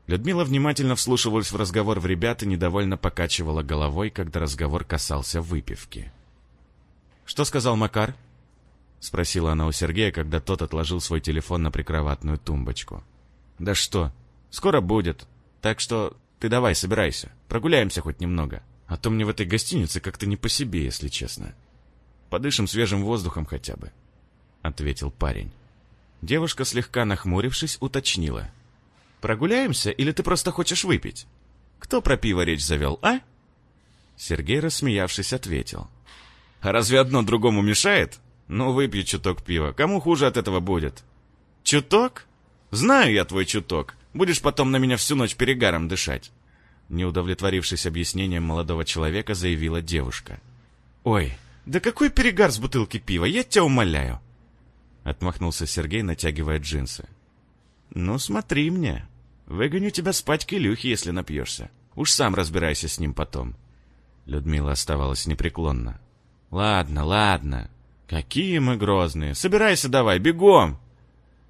Людмила внимательно вслушивалась в разговор в ребят и недовольно покачивала головой, когда разговор касался выпивки. «Что сказал Макар?» — спросила она у Сергея, когда тот отложил свой телефон на прикроватную тумбочку. Да что, скоро будет. Так что ты давай, собирайся. Прогуляемся хоть немного. А то мне в этой гостинице как-то не по себе, если честно. Подышим свежим воздухом хотя бы, — ответил парень. Девушка, слегка нахмурившись, уточнила. «Прогуляемся, или ты просто хочешь выпить? Кто про пиво речь завел, а?» Сергей, рассмеявшись, ответил. «А разве одно другому мешает? Ну, выпью чуток пива. Кому хуже от этого будет?» «Чуток? Знаю я твой чуток. Будешь потом на меня всю ночь перегаром дышать». Не удовлетворившись объяснением молодого человека, заявила девушка. «Ой, да какой перегар с бутылки пива, я тебя умоляю!» Отмахнулся Сергей, натягивая джинсы. «Ну, смотри мне. Выгоню тебя спать к Илюхе, если напьешься. Уж сам разбирайся с ним потом». Людмила оставалась непреклонна. «Ладно, ладно. Какие мы грозные. Собирайся давай, бегом!»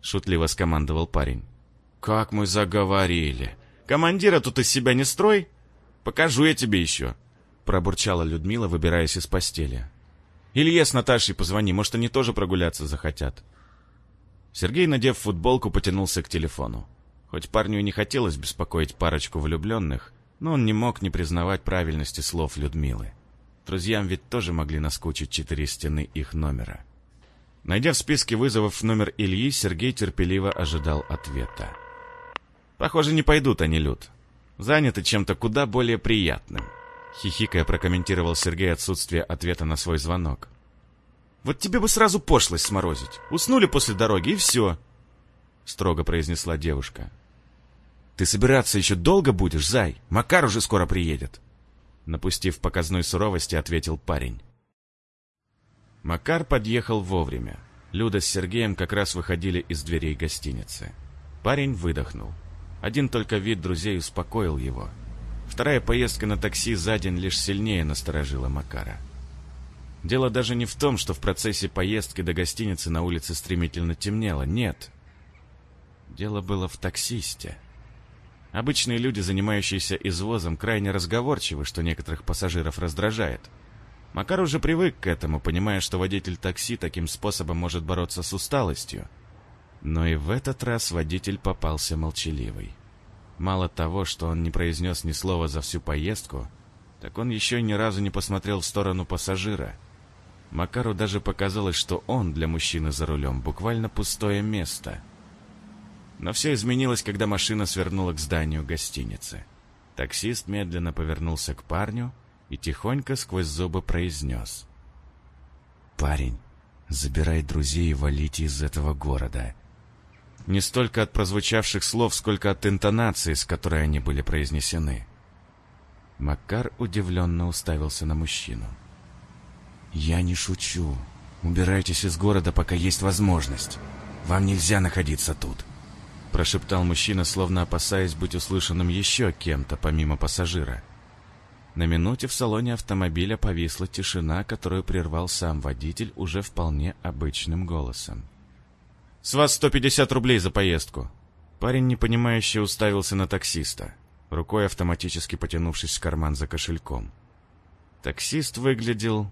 Шутливо скомандовал парень. «Как мы заговорили! Командира тут из себя не строй! Покажу я тебе еще!» Пробурчала Людмила, выбираясь из постели. «Илье с Наташей позвони, может, они тоже прогуляться захотят». Сергей, надев футболку, потянулся к телефону. Хоть парню и не хотелось беспокоить парочку влюбленных, но он не мог не признавать правильности слов Людмилы. Друзьям ведь тоже могли наскучить четыре стены их номера. Найдя в списке вызовов номер Ильи, Сергей терпеливо ожидал ответа. «Похоже, не пойдут они, Люд. Заняты чем-то куда более приятным», — хихикая прокомментировал Сергей отсутствие ответа на свой звонок. «Вот тебе бы сразу пошлость сморозить. Уснули после дороги, и все», — строго произнесла девушка. «Ты собираться еще долго будешь, зай? Макар уже скоро приедет!» Напустив показной суровости, ответил парень. Макар подъехал вовремя. Люда с Сергеем как раз выходили из дверей гостиницы. Парень выдохнул. Один только вид друзей успокоил его. Вторая поездка на такси за день лишь сильнее насторожила Макара. Дело даже не в том, что в процессе поездки до гостиницы на улице стремительно темнело. Нет. Дело было в таксисте. Обычные люди, занимающиеся извозом, крайне разговорчивы, что некоторых пассажиров раздражает. Макар уже привык к этому, понимая, что водитель такси таким способом может бороться с усталостью. Но и в этот раз водитель попался молчаливый. Мало того, что он не произнес ни слова за всю поездку, так он еще ни разу не посмотрел в сторону пассажира. Макару даже показалось, что он для мужчины за рулем буквально пустое место — но все изменилось, когда машина свернула к зданию гостиницы. Таксист медленно повернулся к парню и тихонько сквозь зубы произнес. «Парень, забирай друзей и валите из этого города». Не столько от прозвучавших слов, сколько от интонации, с которой они были произнесены. Макар удивленно уставился на мужчину. «Я не шучу. Убирайтесь из города, пока есть возможность. Вам нельзя находиться тут. — прошептал мужчина, словно опасаясь быть услышанным еще кем-то, помимо пассажира. На минуте в салоне автомобиля повисла тишина, которую прервал сам водитель уже вполне обычным голосом. «С вас 150 рублей за поездку!» Парень, непонимающе, уставился на таксиста, рукой автоматически потянувшись в карман за кошельком. Таксист выглядел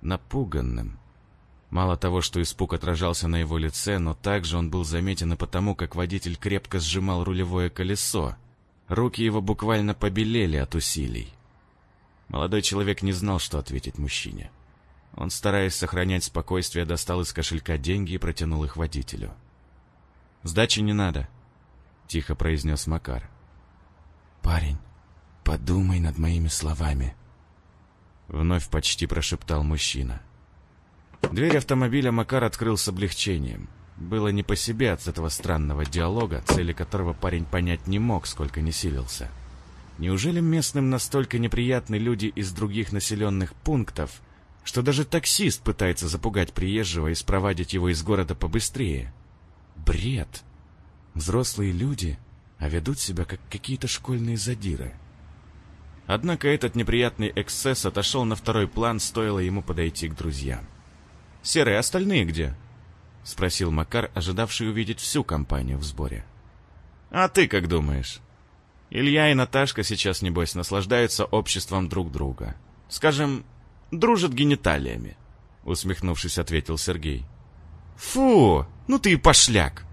напуганным. Мало того, что испуг отражался на его лице, но также он был заметен и потому, как водитель крепко сжимал рулевое колесо. Руки его буквально побелели от усилий. Молодой человек не знал, что ответить мужчине. Он, стараясь сохранять спокойствие, достал из кошелька деньги и протянул их водителю. «Сдачи не надо», — тихо произнес Макар. «Парень, подумай над моими словами», — вновь почти прошептал мужчина. Дверь автомобиля Макар открыл с облегчением. Было не по себе от этого странного диалога, цели которого парень понять не мог, сколько не силился. Неужели местным настолько неприятны люди из других населенных пунктов, что даже таксист пытается запугать приезжего и спровадить его из города побыстрее? Бред! Взрослые люди, а ведут себя как какие-то школьные задиры. Однако этот неприятный эксцесс отошел на второй план, стоило ему подойти к друзьям. Серые, остальные где?» — спросил Макар, ожидавший увидеть всю компанию в сборе. «А ты как думаешь?» Илья и Наташка сейчас, небось, наслаждаются обществом друг друга. Скажем, дружат гениталиями, — усмехнувшись, ответил Сергей. «Фу, ну ты и пошляк!»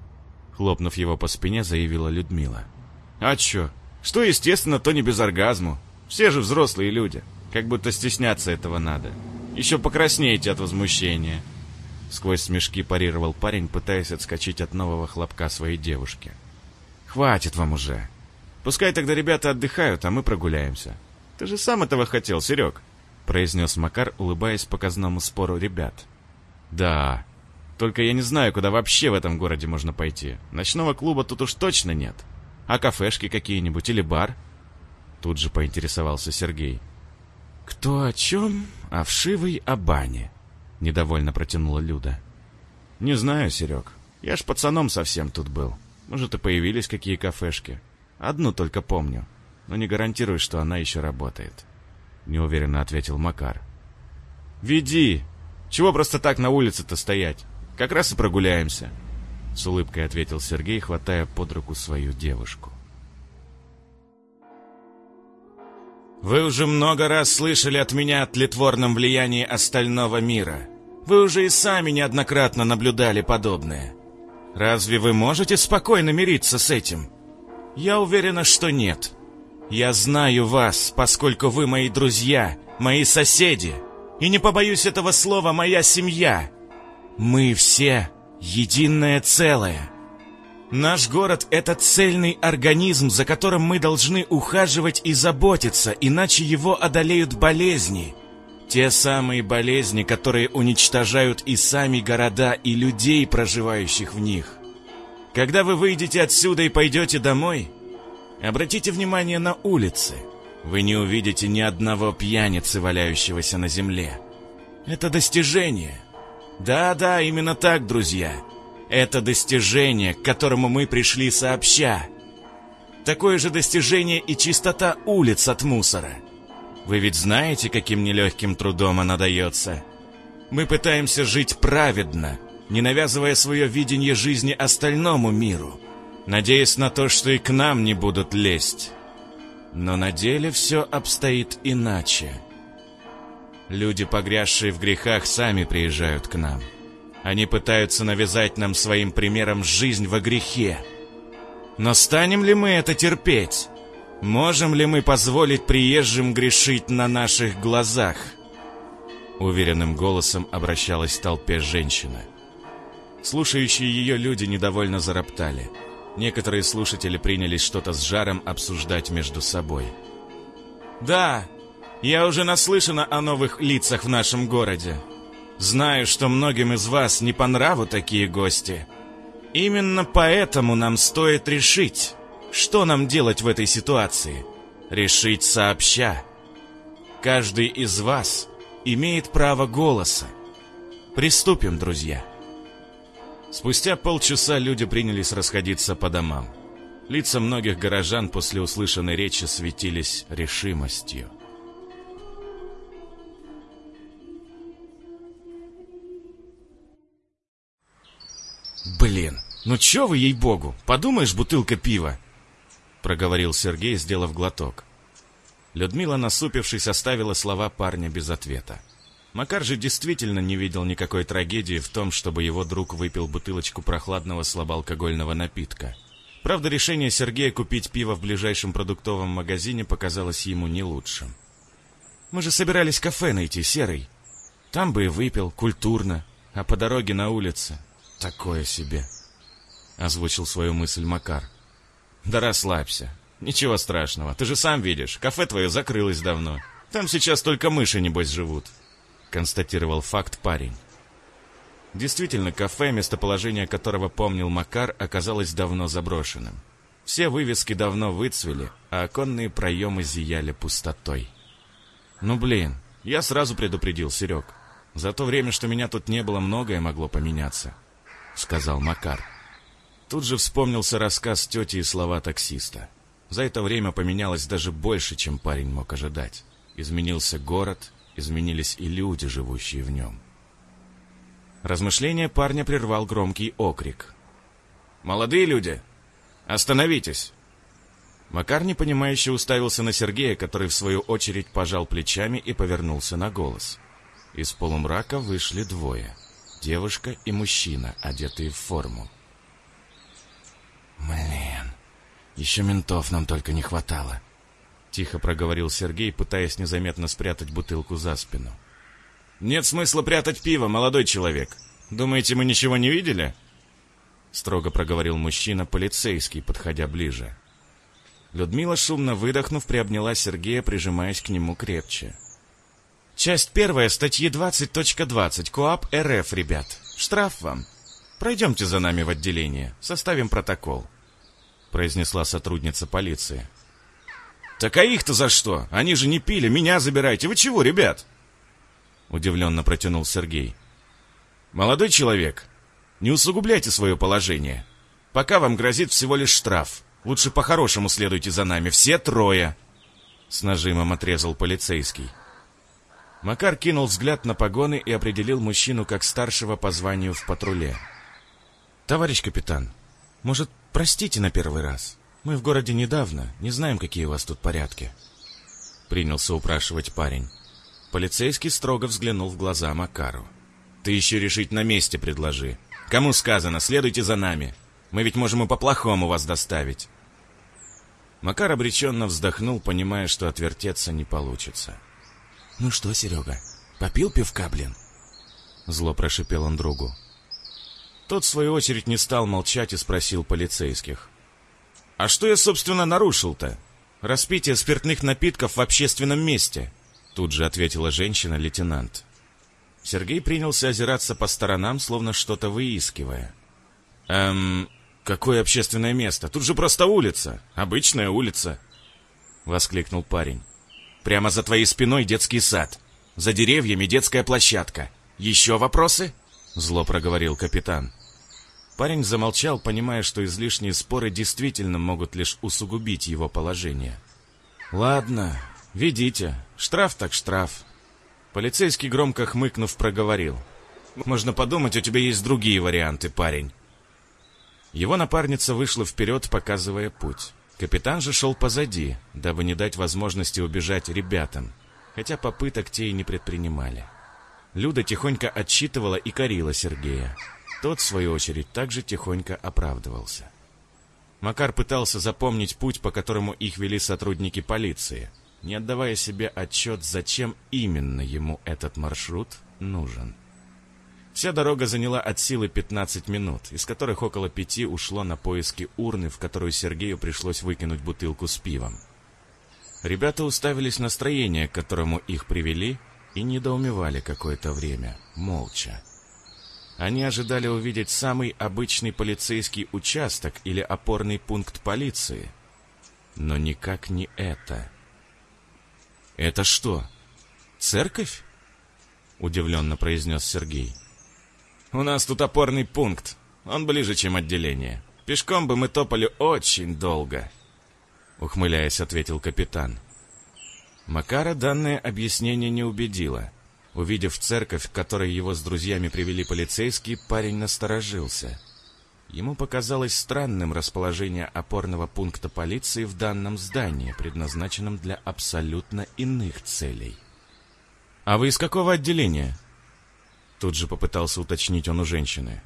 Хлопнув его по спине, заявила Людмила. «А чё? Что естественно, то не без оргазму. Все же взрослые люди. Как будто стесняться этого надо. Еще покраснеете от возмущения. Сквозь смешки парировал парень, пытаясь отскочить от нового хлопка своей девушки. «Хватит вам уже. Пускай тогда ребята отдыхают, а мы прогуляемся. Ты же сам этого хотел, Серег, произнес Макар, улыбаясь показному спору ребят. Да, только я не знаю, куда вообще в этом городе можно пойти. Ночного клуба тут уж точно нет. А кафешки какие-нибудь или бар? Тут же поинтересовался Сергей. «Кто о чем? О вшивой о бане», — недовольно протянула Люда. «Не знаю, Серег. Я ж пацаном совсем тут был. Может, и появились какие кафешки. Одну только помню, но не гарантирую, что она еще работает», — неуверенно ответил Макар. «Веди! Чего просто так на улице-то стоять? Как раз и прогуляемся», — с улыбкой ответил Сергей, хватая под руку свою девушку. Вы уже много раз слышали от меня о тлетворном влиянии остального мира. Вы уже и сами неоднократно наблюдали подобное. Разве вы можете спокойно мириться с этим? Я уверена, что нет. Я знаю вас, поскольку вы мои друзья, мои соседи, и не побоюсь этого слова «моя семья». Мы все единое целое. Наш город — это цельный организм, за которым мы должны ухаживать и заботиться, иначе его одолеют болезни. Те самые болезни, которые уничтожают и сами города, и людей, проживающих в них. Когда вы выйдете отсюда и пойдете домой, обратите внимание на улицы. Вы не увидите ни одного пьяницы, валяющегося на земле. Это достижение. Да-да, именно так, друзья. Это достижение, к которому мы пришли сообща. Такое же достижение и чистота улиц от мусора. Вы ведь знаете, каким нелегким трудом она дается. Мы пытаемся жить праведно, не навязывая свое видение жизни остальному миру, надеясь на то, что и к нам не будут лезть. Но на деле все обстоит иначе. Люди, погрязшие в грехах, сами приезжают к нам. Они пытаются навязать нам своим примером жизнь во грехе. Но станем ли мы это терпеть? Можем ли мы позволить приезжим грешить на наших глазах? Уверенным голосом обращалась в толпе женщина. Слушающие ее люди недовольно зароптали. Некоторые слушатели принялись что-то с жаром обсуждать между собой. «Да, я уже наслышана о новых лицах в нашем городе. Знаю, что многим из вас не по нраву такие гости. Именно поэтому нам стоит решить, что нам делать в этой ситуации. Решить сообща. Каждый из вас имеет право голоса. Приступим, друзья. Спустя полчаса люди принялись расходиться по домам. Лица многих горожан после услышанной речи светились решимостью. «Блин, ну чё вы, ей-богу, подумаешь, бутылка пива!» Проговорил Сергей, сделав глоток. Людмила, насупившись, оставила слова парня без ответа. Макар же действительно не видел никакой трагедии в том, чтобы его друг выпил бутылочку прохладного слабоалкогольного напитка. Правда, решение Сергея купить пиво в ближайшем продуктовом магазине показалось ему не лучшим. «Мы же собирались кафе найти, Серый. Там бы и выпил, культурно, а по дороге на улице «Такое себе», — озвучил свою мысль Макар. «Да расслабься. Ничего страшного. Ты же сам видишь, кафе твое закрылось давно. Там сейчас только мыши, небось, живут», — констатировал факт парень. Действительно, кафе, местоположение которого помнил Макар, оказалось давно заброшенным. Все вывески давно выцвели, а оконные проемы зияли пустотой. «Ну блин, я сразу предупредил, Серег. За то время, что меня тут не было, многое могло поменяться. — сказал Макар. Тут же вспомнился рассказ тети и слова таксиста. За это время поменялось даже больше, чем парень мог ожидать. Изменился город, изменились и люди, живущие в нем. Размышление парня прервал громкий окрик. «Молодые люди, остановитесь!» Макар непонимающе уставился на Сергея, который в свою очередь пожал плечами и повернулся на голос. Из полумрака вышли двое — девушка и мужчина, одетые в форму. «Блин, еще ментов нам только не хватало», — тихо проговорил Сергей, пытаясь незаметно спрятать бутылку за спину. «Нет смысла прятать пиво, молодой человек. Думаете, мы ничего не видели?» Строго проговорил мужчина, полицейский, подходя ближе. Людмила, шумно выдохнув, приобняла Сергея, прижимаясь к нему крепче. «Часть первая статьи 20.20 КОАП РФ, ребят. Штраф вам. Пройдемте за нами в отделение, составим протокол», произнесла сотрудница полиции. «Так а их-то за что? Они же не пили, меня забирайте. Вы чего, ребят?» Удивленно протянул Сергей. «Молодой человек, не усугубляйте свое положение. Пока вам грозит всего лишь штраф. Лучше по-хорошему следуйте за нами, все трое!» С нажимом отрезал полицейский. Макар кинул взгляд на погоны и определил мужчину как старшего по званию в патруле. «Товарищ капитан, может, простите на первый раз? Мы в городе недавно, не знаем, какие у вас тут порядки». Принялся упрашивать парень. Полицейский строго взглянул в глаза Макару. «Ты еще решить на месте предложи. Кому сказано, следуйте за нами. Мы ведь можем и по-плохому вас доставить». Макар обреченно вздохнул, понимая, что отвертеться не получится. «Ну что, Серега, попил пивка, блин?» Зло прошипел он другу. Тот, в свою очередь, не стал молчать и спросил полицейских. «А что я, собственно, нарушил-то? Распитие спиртных напитков в общественном месте?» Тут же ответила женщина-лейтенант. Сергей принялся озираться по сторонам, словно что-то выискивая. «Эм, какое общественное место? Тут же просто улица. Обычная улица!» Воскликнул парень. Прямо за твоей спиной детский сад. За деревьями детская площадка. Еще вопросы?» Зло проговорил капитан. Парень замолчал, понимая, что излишние споры действительно могут лишь усугубить его положение. «Ладно, ведите. Штраф так штраф». Полицейский, громко хмыкнув, проговорил. «Можно подумать, у тебя есть другие варианты, парень». Его напарница вышла вперед, показывая путь. Капитан же шел позади, дабы не дать возможности убежать ребятам, хотя попыток те и не предпринимали. Люда тихонько отчитывала и корила Сергея. Тот, в свою очередь, также тихонько оправдывался. Макар пытался запомнить путь, по которому их вели сотрудники полиции, не отдавая себе отчет, зачем именно ему этот маршрут нужен. Вся дорога заняла от силы 15 минут, из которых около пяти ушло на поиски урны, в которую Сергею пришлось выкинуть бутылку с пивом. Ребята уставились на строение, к которому их привели, и недоумевали какое-то время, молча. Они ожидали увидеть самый обычный полицейский участок или опорный пункт полиции. Но никак не это. «Это что, церковь?» — удивленно произнес Сергей. У нас тут опорный пункт. Он ближе, чем отделение. Пешком бы мы топали очень долго. Ухмыляясь, ответил капитан. Макара данное объяснение не убедило. Увидев церковь, к которой его с друзьями привели полицейские, парень насторожился. Ему показалось странным расположение опорного пункта полиции в данном здании, предназначенном для абсолютно иных целей. «А вы из какого отделения?» Тут же попытался уточнить он у женщины.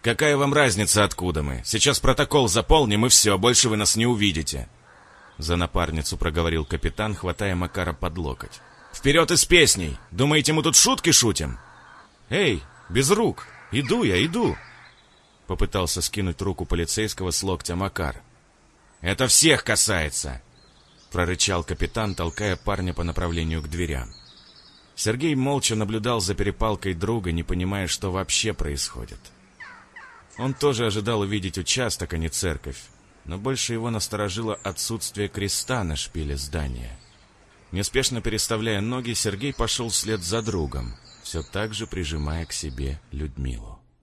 «Какая вам разница, откуда мы? Сейчас протокол заполним, и все, больше вы нас не увидите!» За напарницу проговорил капитан, хватая Макара под локоть. «Вперед из песней! Думаете, мы тут шутки шутим?» «Эй, без рук! Иду я, иду!» Попытался скинуть руку полицейского с локтя Макар. «Это всех касается!» Прорычал капитан, толкая парня по направлению к дверям. Сергей молча наблюдал за перепалкой друга, не понимая, что вообще происходит. Он тоже ожидал увидеть участок, а не церковь, но больше его насторожило отсутствие креста на шпиле здания. Неспешно переставляя ноги, Сергей пошел вслед за другом, все так же прижимая к себе Людмилу.